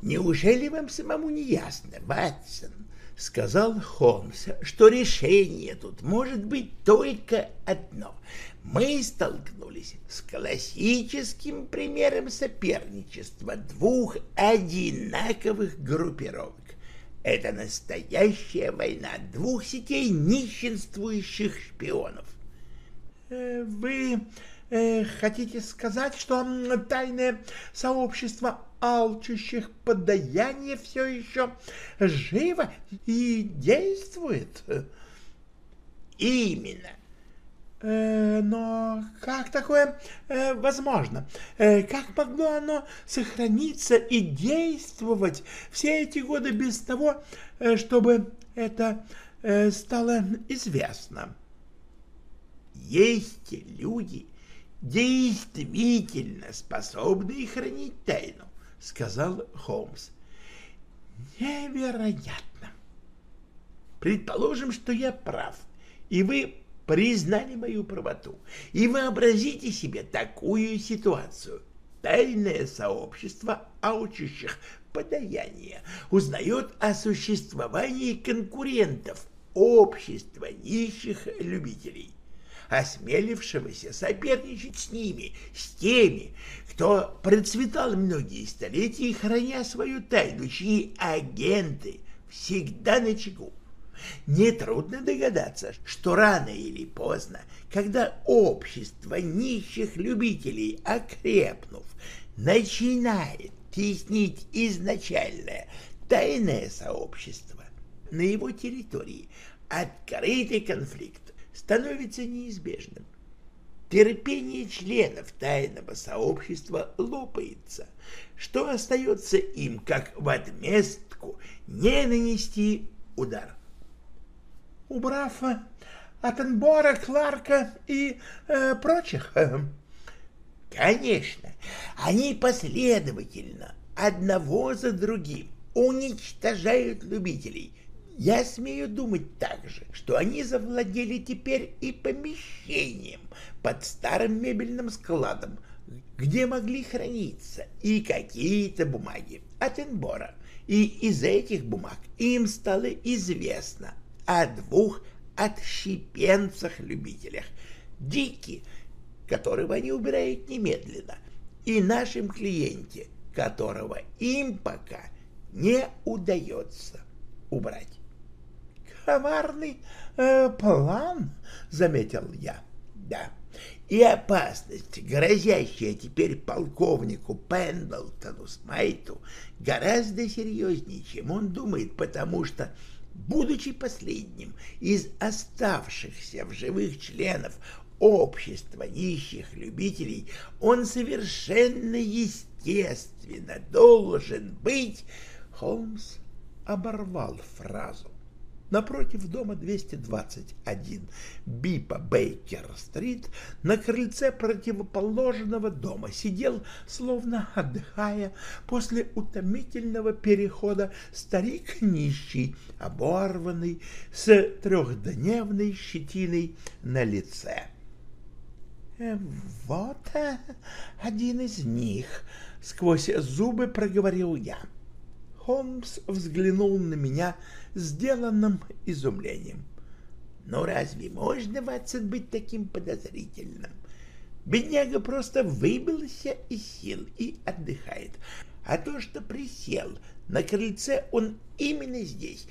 «Неужели вам самому не ясно, Ватсон?» — сказал Холмс, — что решение тут может быть только одно. Мы столкнулись с классическим примером соперничества двух одинаковых группировок. Это настоящая война двух сетей нищенствующих шпионов. Э, «Вы э, хотите сказать, что тайное сообщество алчущих подаяние все еще живо и действует. Именно. Э, но как такое э, возможно? Э, как могло оно сохраниться и действовать все эти годы без того, чтобы это стало известно? Есть люди, действительно способные хранить тайну сказал Холмс. Невероятно. Предположим, что я прав, и вы признали мою правоту. И вообразите себе такую ситуацию. Тайное сообщество аучущих подаяние узнает о существовании конкурентов общества нищих любителей осмелившегося соперничать с ними, с теми, кто процветал многие столетия, храня свою тайну, чьи агенты всегда на чеку. Нетрудно догадаться, что рано или поздно, когда общество нищих любителей, окрепнув, начинает теснить изначальное тайное сообщество, на его территории открытый конфликт становится неизбежным терпение членов тайного сообщества лопается, что остается им, как в отместку, не нанести удар. Убрав Аттенбора, Кларка и э, прочих? [laughs] Конечно, они последовательно, одного за другим, уничтожают любителей, я смею думать также, что они завладели теперь и помещением под старым мебельным складом, где могли храниться и какие-то бумаги от Энбора. И из этих бумаг им стало известно о двух отщепенцах-любителях. Дики, которого они убирают немедленно, и нашем клиенте, которого им пока не удается убрать коварный э, план, — заметил я. — Да, и опасность, грозящая теперь полковнику Пендлтону Смайту, гораздо серьезнее, чем он думает, потому что, будучи последним из оставшихся в живых членов общества нищих любителей, он совершенно естественно должен быть... Холмс оборвал фразу. Напротив дома 221 Бипа Бейкер-стрит, на крыльце противоположного дома сидел, словно отдыхая после утомительного перехода, старик нищий, оборванный, с трехдневной щетиной на лице. «Э, «Вот э, один из них», — сквозь зубы проговорил я. Холмс взглянул на меня сделанным изумлением. «Ну разве можно, Ватсон, быть таким подозрительным? Бедняга просто выбился из сил и отдыхает. А то, что присел на крыльце он именно здесь,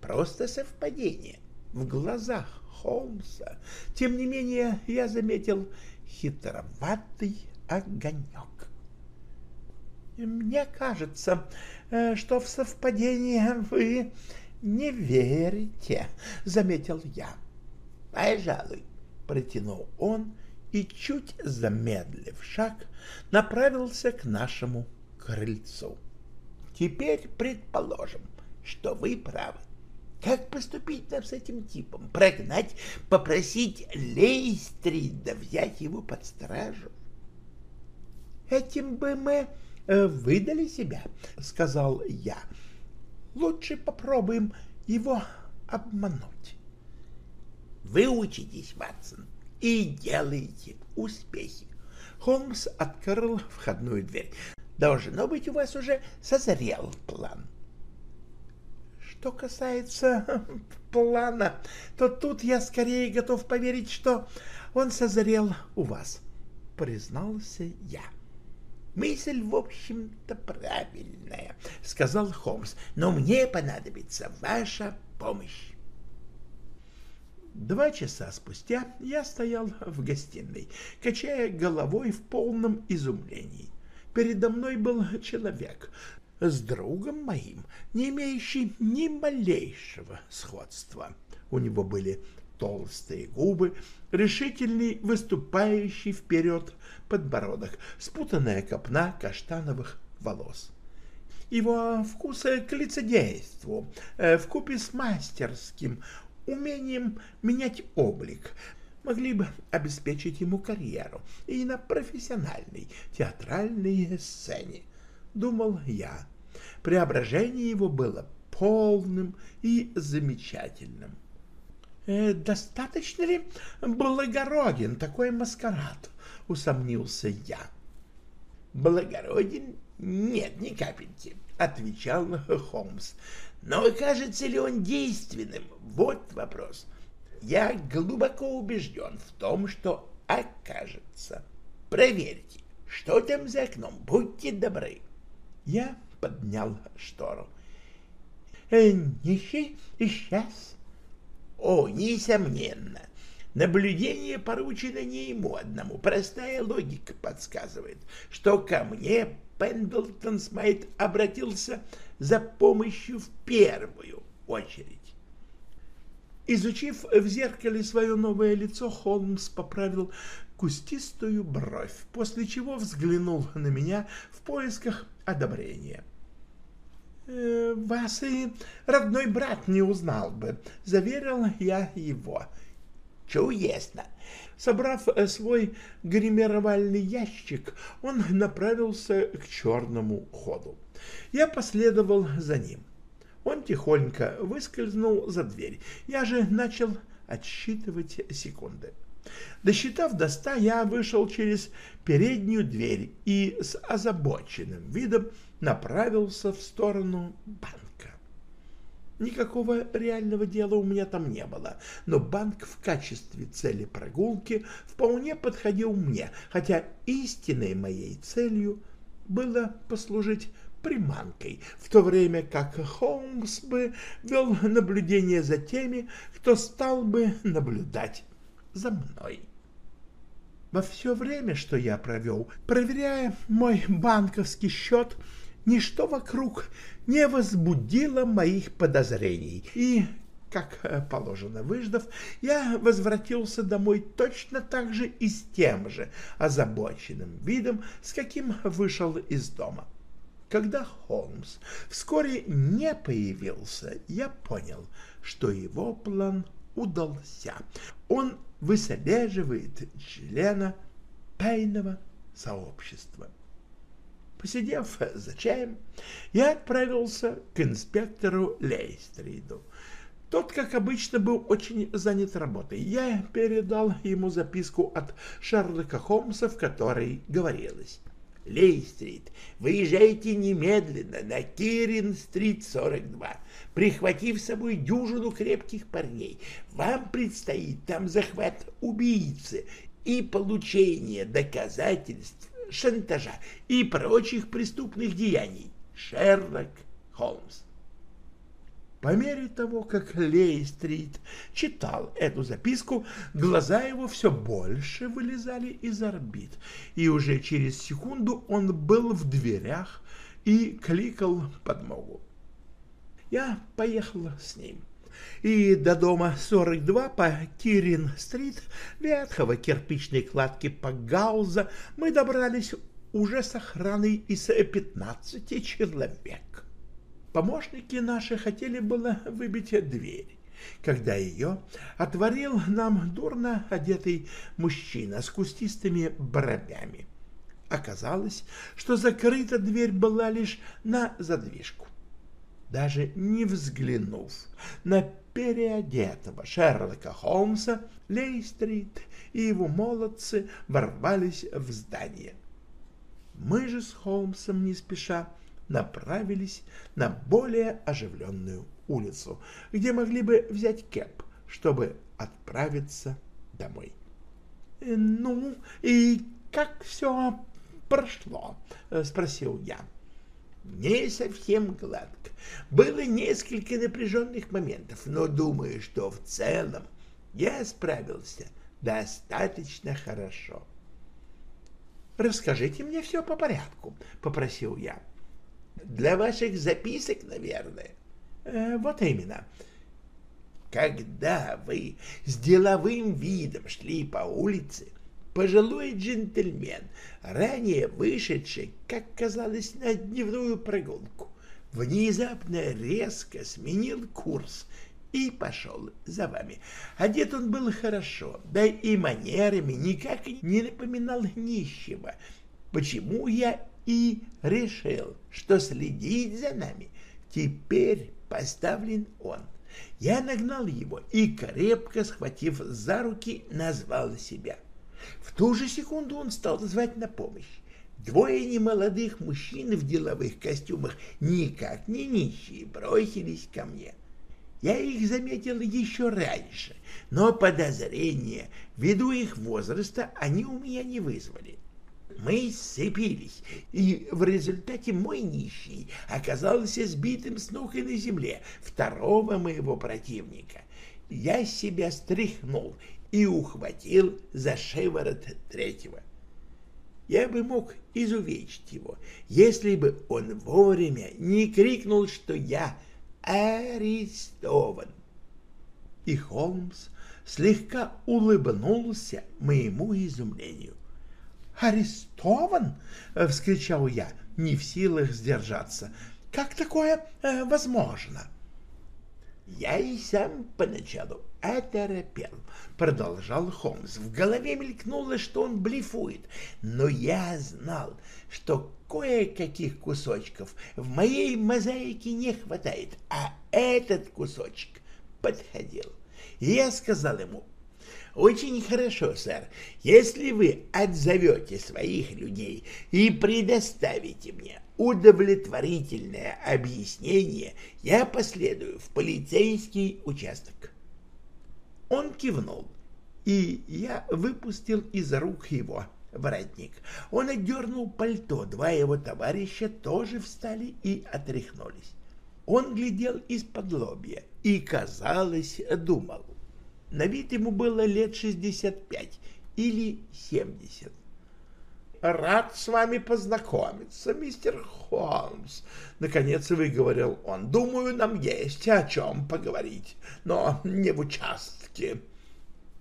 просто совпадение. В глазах Холмса, тем не менее, я заметил хитроватый огонек. «Мне кажется, э, что в совпадение вы не верите», — заметил я. «Пожалуй», — протянул он и, чуть замедлив шаг, направился к нашему крыльцу. «Теперь предположим, что вы правы. Как поступить нам с этим типом? Прогнать, попросить Лейстрида взять его под стражу? Этим бы мы выдали себя, сказал я. Лучше попробуем его обмануть. Вы учитесь, Ватсон, и делаете успехи. Холмс открыл входную дверь. Должно быть, у вас уже созрел план. Что касается [laughs] плана, то тут я скорее готов поверить, что он созрел у вас, — признался я. «Мысль, в общем-то, правильная», — сказал Холмс, — «но мне понадобится ваша помощь». Два часа спустя я стоял в гостиной, качая головой в полном изумлении. Передо мной был человек, с другом моим, не имеющий ни малейшего сходства. У него были толстые губы, решительный выступающий вперед подбородок, спутанная копна каштановых волос. Его вкусы к лицедейству, э, вкупе с мастерским умением менять облик, могли бы обеспечить ему карьеру и на профессиональной театральной сцене думал я. Преображение его было полным и замечательным. «Э, «Достаточно ли благороден такой маскарад?» — усомнился я. «Благороден? Нет, ни капельки», — отвечал Холмс. «Но кажется ли он действенным? Вот вопрос. Я глубоко убежден в том, что окажется. Проверьте, что там за окном, будьте добры». Я поднял штору. «Э, «Нищий исчез». «О, несомненно. Наблюдение поручено не ему одному. Простая логика подсказывает, что ко мне Пендлтон Смайт обратился за помощью в первую очередь. Изучив в зеркале свое новое лицо, Холмс поправил кустистую бровь, после чего взглянул на меня в поисках одобрения. «Э, «Вас и родной брат не узнал бы», — заверил я его. «Чудесно!» Собрав э, свой гримировальный ящик, он направился к черному ходу. Я последовал за ним. Он тихонько выскользнул за дверь. Я же начал отсчитывать секунды. Досчитав до ста, я вышел через переднюю дверь и с озабоченным видом направился в сторону банка. Никакого реального дела у меня там не было, но банк в качестве цели прогулки вполне подходил мне, хотя истинной моей целью было послужить приманкой, в то время как Холмс бы вел наблюдение за теми, кто стал бы наблюдать за мной. Во все время, что я провел, проверяя мой банковский счет, ничто вокруг не возбудило моих подозрений, и, как положено выждав, я возвратился домой точно так же и с тем же озабоченным видом, с каким вышел из дома. Когда Холмс вскоре не появился, я понял, что его план удался. Он выслеживает члена тайного сообщества. Посидев за чаем, я отправился к инспектору Лейстриду. Тот, как обычно, был очень занят работой. Я передал ему записку от Шерлока Холмса, в которой говорилось. Лейстрит, выезжайте немедленно на Кирин-стрит 42, прихватив с собой дюжину крепких парней. Вам предстоит там захват убийцы и получение доказательств шантажа и прочих преступных деяний. Шерлок Холмс. По мере того, как Лейстрит читал эту записку, глаза его все больше вылезали из орбит, и уже через секунду он был в дверях и кликал подмогу. Я поехал с ним. И до дома 42 по Кирин-стрит, ветхого кирпичной кладки по Гауза, мы добрались уже с охраной из 15 человек. Помощники наши хотели было выбить дверь, когда ее отворил нам дурно одетый мужчина с кустистыми бровями. Оказалось, что закрыта дверь была лишь на задвижку. Даже не взглянув на переодетого Шерлока Холмса, Лейстрит и его молодцы ворвались в здание. Мы же с Холмсом не спеша направились на более оживленную улицу, где могли бы взять кэп, чтобы отправиться домой. «Э, — Ну, и как все прошло? — спросил я. — Не совсем гладко. Было несколько напряженных моментов, но думаю, что в целом я справился достаточно хорошо. — Расскажите мне все по порядку, — попросил я. — для ваших записок, наверное. Э, вот именно. Когда вы с деловым видом шли по улице, пожилой джентльмен, ранее вышедший, как казалось, на дневную прогулку, внезапно резко сменил курс и пошел за вами. Одет он был хорошо, да и манерами никак не напоминал нищего. Почему я и решил, что следить за нами теперь поставлен он. Я нагнал его и, крепко схватив за руки, назвал себя. В ту же секунду он стал звать на помощь. Двое немолодых мужчин в деловых костюмах, никак не нищие, бросились ко мне. Я их заметил еще раньше, но подозрения, ввиду их возраста, они у меня не вызвали. Мы сцепились, и в результате мой нищий оказался сбитым с ног и на земле второго моего противника. Я себя стряхнул и ухватил за шиворот третьего. Я бы мог изувечить его, если бы он вовремя не крикнул, что я арестован. И Холмс слегка улыбнулся моему изумлению арестован? — вскричал я, не в силах сдержаться. — Как такое э, возможно? — Я и сам поначалу оторопел, — продолжал Холмс. В голове мелькнуло, что он блефует, но я знал, что кое-каких кусочков в моей мозаике не хватает, а этот кусочек подходил. я сказал ему, очень хорошо, сэр. Если вы отзовете своих людей и предоставите мне удовлетворительное объяснение, я последую в полицейский участок. Он кивнул, и я выпустил из рук его воротник. Он отдернул пальто, два его товарища тоже встали и отряхнулись. Он глядел из-под лобья и, казалось, думал. На вид ему было лет 65 или 70. «Рад с вами познакомиться, мистер Холмс», — наконец выговорил он. «Думаю, нам есть о чем поговорить, но не в участке».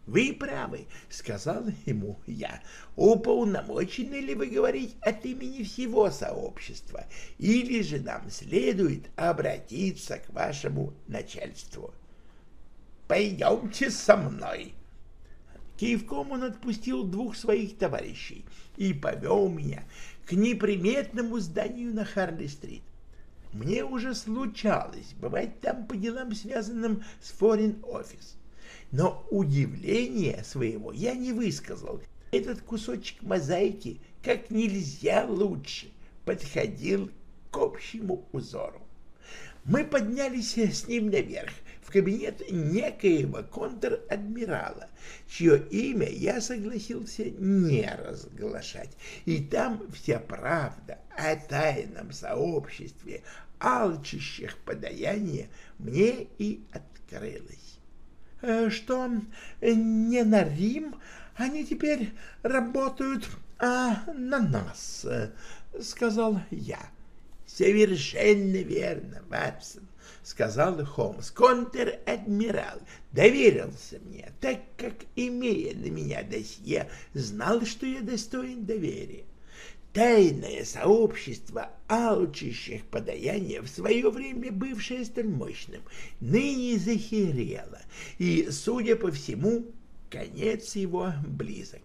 Вы правы, сказал ему я. Уполномочены ли вы говорить от имени всего сообщества, или же нам следует обратиться к вашему начальству? Пойдемте со мной. Киевком он отпустил двух своих товарищей и повел меня к неприметному зданию на Харли-стрит. Мне уже случалось бывать там по делам, связанным с Foreign Office. Но удивление своего я не высказал. Этот кусочек мозаики как нельзя лучше подходил к общему узору. Мы поднялись с ним наверх, кабинет некоего контр-адмирала, чье имя я согласился не разглашать. И там вся правда о тайном сообществе, алчащих подаяние, мне и открылась. Э, что не на Рим, они теперь работают а на нас, э, — сказал я. — Совершенно верно, Ватсон, — сказал Холмс. Контр-адмирал доверился мне, так как, имея на меня досье, знал, что я достоин доверия. Тайное сообщество алчащих подаяния, в свое время бывшее столь мощным, ныне захерело, и, судя по всему, конец его близок.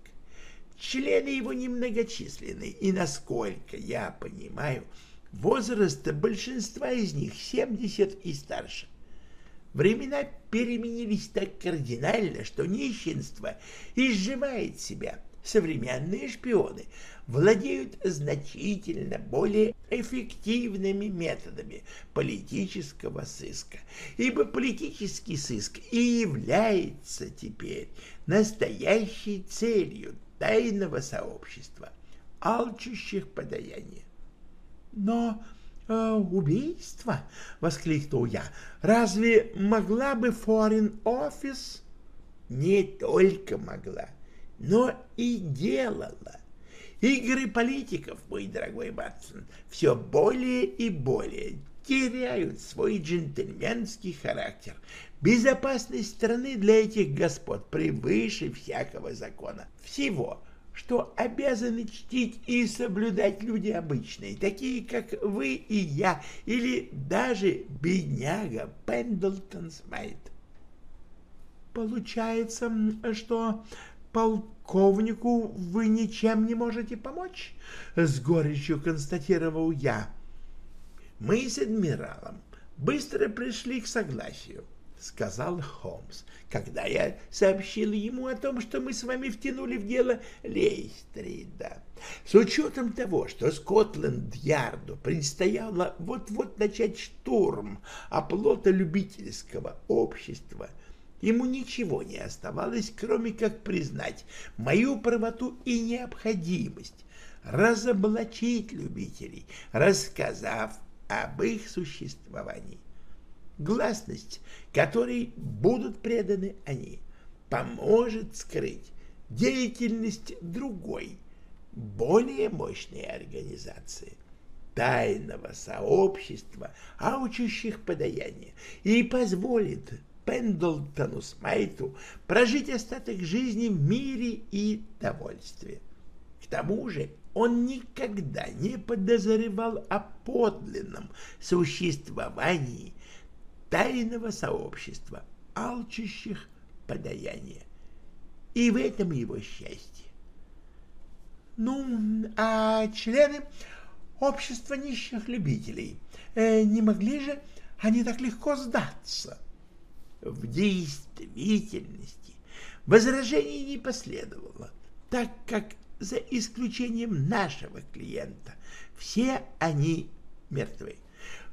Члены его немногочисленны, и, насколько я понимаю, возраст большинства из них 70 и старше. Времена переменились так кардинально, что нищенство изживает себя. Современные шпионы владеют значительно более эффективными методами политического сыска, ибо политический сыск и является теперь настоящей целью тайного сообщества, алчущих подаяния. Но э, убийство, — воскликнул я, — разве могла бы Foreign Office? Не только могла, но и делала. Игры политиков, мой дорогой Батсон, все более и более теряют свой джентльменский характер. Безопасность страны для этих господ превыше всякого закона. Всего, что обязаны чтить и соблюдать люди обычные, такие, как вы и я, или даже бедняга Пендлтон Смайт. Получается, что полковнику вы ничем не можете помочь? — с горечью констатировал я. Мы с адмиралом быстро пришли к согласию, — сказал Холмс, когда я сообщил ему о том, что мы с вами втянули в дело Лейстрида. С учетом того, что Скотланд-Ярду предстояло вот-вот начать штурм оплота любительского общества — Ему ничего не оставалось, кроме как признать мою правоту и необходимость разоблачить любителей, рассказав об их существовании. Гласность, которой будут преданы они, поможет скрыть деятельность другой, более мощной организации тайного сообщества, аучущих подаяние, и позволит Пендлтону Смайту прожить остаток жизни в мире и довольстве. К тому же он никогда не подозревал о подлинном существовании тайного сообщества, алчущих подаяния. И в этом его счастье. Ну, а члены общества нищих любителей э, не могли же они так легко сдаться? — в действительности возражений не последовало, так как за исключением нашего клиента все они мертвы.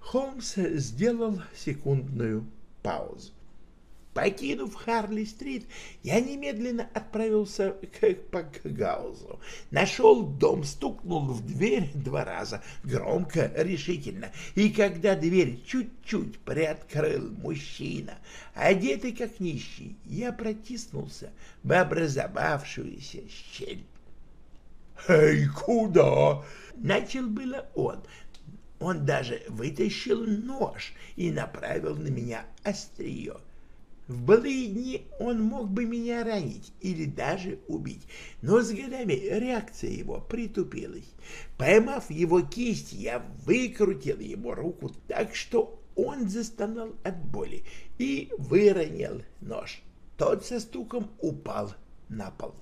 Холмс сделал секундную паузу. Покинув Харли-стрит, я немедленно отправился к Пакгаузу. Нашел дом, стукнул в дверь два раза, громко, решительно. И когда дверь чуть-чуть приоткрыл мужчина, одетый как нищий, я протиснулся в образовавшуюся щель. «Эй, куда?» — начал было он. Он даже вытащил нож и направил на меня острие. В былые дни он мог бы меня ранить или даже убить, но с годами реакция его притупилась. Поймав его кисть, я выкрутил ему руку так, что он застонал от боли и выронил нож. Тот со стуком упал на пол.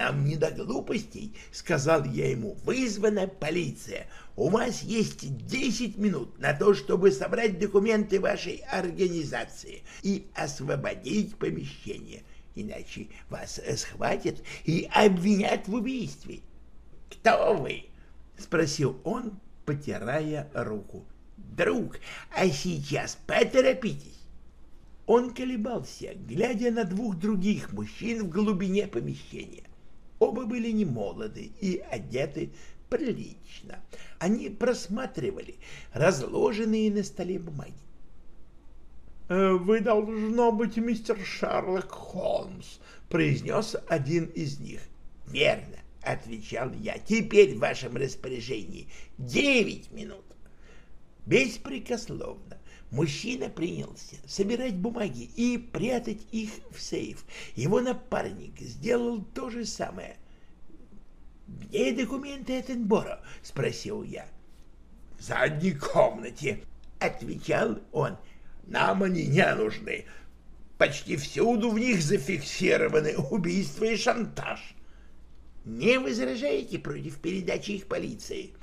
«Нам не до глупостей», — сказал я ему, — «вызвана полиция. У вас есть десять минут на то, чтобы собрать документы вашей организации и освободить помещение, иначе вас схватят и обвинят в убийстве». «Кто вы?» — спросил он, потирая руку. «Друг, а сейчас поторопитесь». Он колебался, глядя на двух других мужчин в глубине помещения. Оба были не молоды и одеты прилично. Они просматривали разложенные на столе бумаги. «Э, «Вы, должно быть, мистер Шерлок Холмс», — произнес один из них. «Верно», — отвечал я. «Теперь в вашем распоряжении девять минут». Беспрекословно Мужчина принялся собирать бумаги и прятать их в сейф. Его напарник сделал то же самое. «Где документы Эттенборо?» — спросил я. «В задней комнате», — отвечал он. «Нам они не нужны. Почти всюду в них зафиксированы убийства и шантаж». «Не возражаете против передачи их полиции?»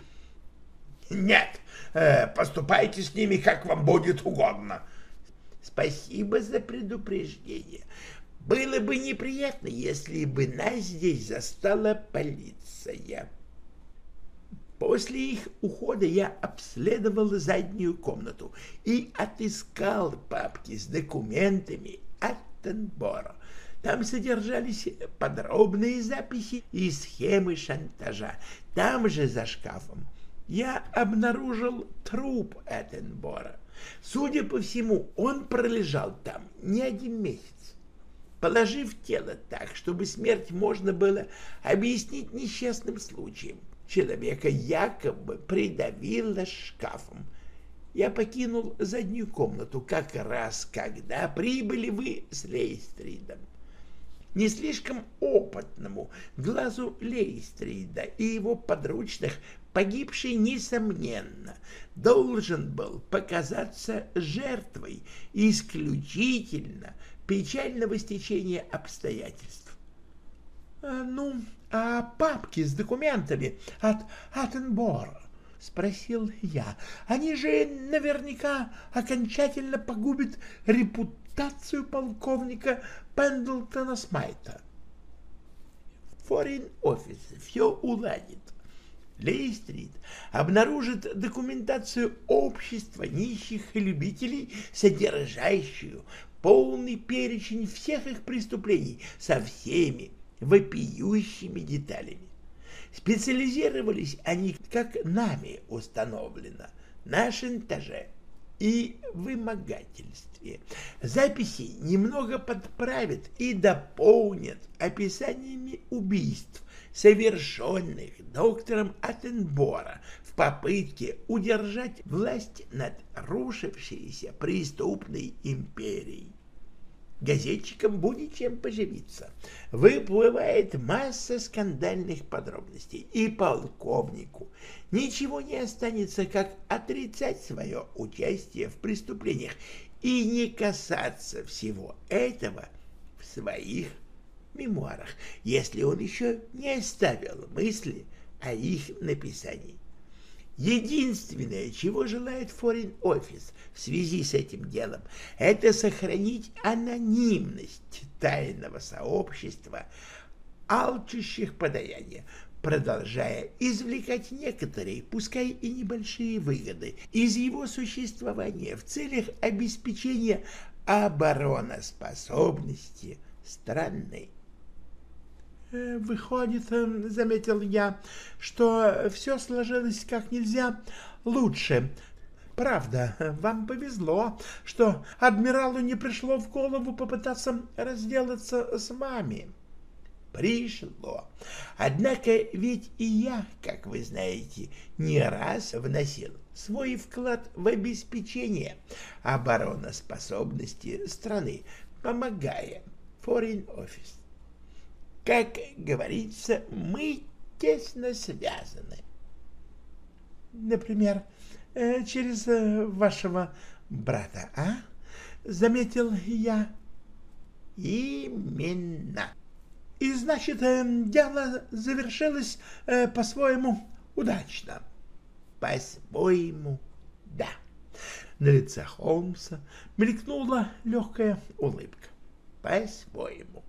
Нет, э, поступайте с ними, как вам будет угодно. Спасибо за предупреждение. Было бы неприятно, если бы нас здесь застала полиция. После их ухода я обследовал заднюю комнату и отыскал папки с документами Аттенбора. Там содержались подробные записи и схемы шантажа. Там же за шкафом я обнаружил труп Эттенбора. Судя по всему, он пролежал там не один месяц. Положив тело так, чтобы смерть можно было объяснить несчастным случаем, человека якобы придавило шкафом. Я покинул заднюю комнату как раз, когда прибыли вы с Лейстридом. Не слишком опытному глазу Лейстрида и его подручных погибший, несомненно, должен был показаться жертвой исключительно печального стечения обстоятельств. «А, «Ну, а папки с документами от Аттенбора?» — спросил я. «Они же наверняка окончательно погубят репутацию полковника Пендлтона Смайта». «Форин офис все уладит», Лейстрит обнаружит документацию общества нищих любителей, содержащую полный перечень всех их преступлений со всеми вопиющими деталями. Специализировались они, как нами установлено, на шантаже и вымогательстве. Записи немного подправят и дополнят описаниями убийств, совершенных доктором Аттенбора в попытке удержать власть над рушившейся преступной империей. Газетчикам будет чем поживиться. Выплывает масса скандальных подробностей, и полковнику ничего не останется, как отрицать свое участие в преступлениях и не касаться всего этого в своих мемуарах, если он еще не оставил мысли о их написании. Единственное, чего желает Foreign Office в связи с этим делом, это сохранить анонимность тайного сообщества, алчущих подаяния, продолжая извлекать некоторые, пускай и небольшие выгоды из его существования в целях обеспечения обороноспособности страны. Э, «Выходит, э, — заметил я, — что все сложилось как нельзя лучше. Правда, вам повезло, что адмиралу не пришло в голову попытаться разделаться с вами». «Пришло. Однако ведь и я, как вы знаете, не раз вносил свой вклад в обеспечение обороноспособности страны, помогая Foreign Office. Как говорится, мы тесно связаны. Например, э, через э, вашего брата, а? Заметил я. Именно. И значит, э, дело завершилось по-своему удачно. По-своему, да. На лице Холмса мелькнула легкая улыбка. По-своему.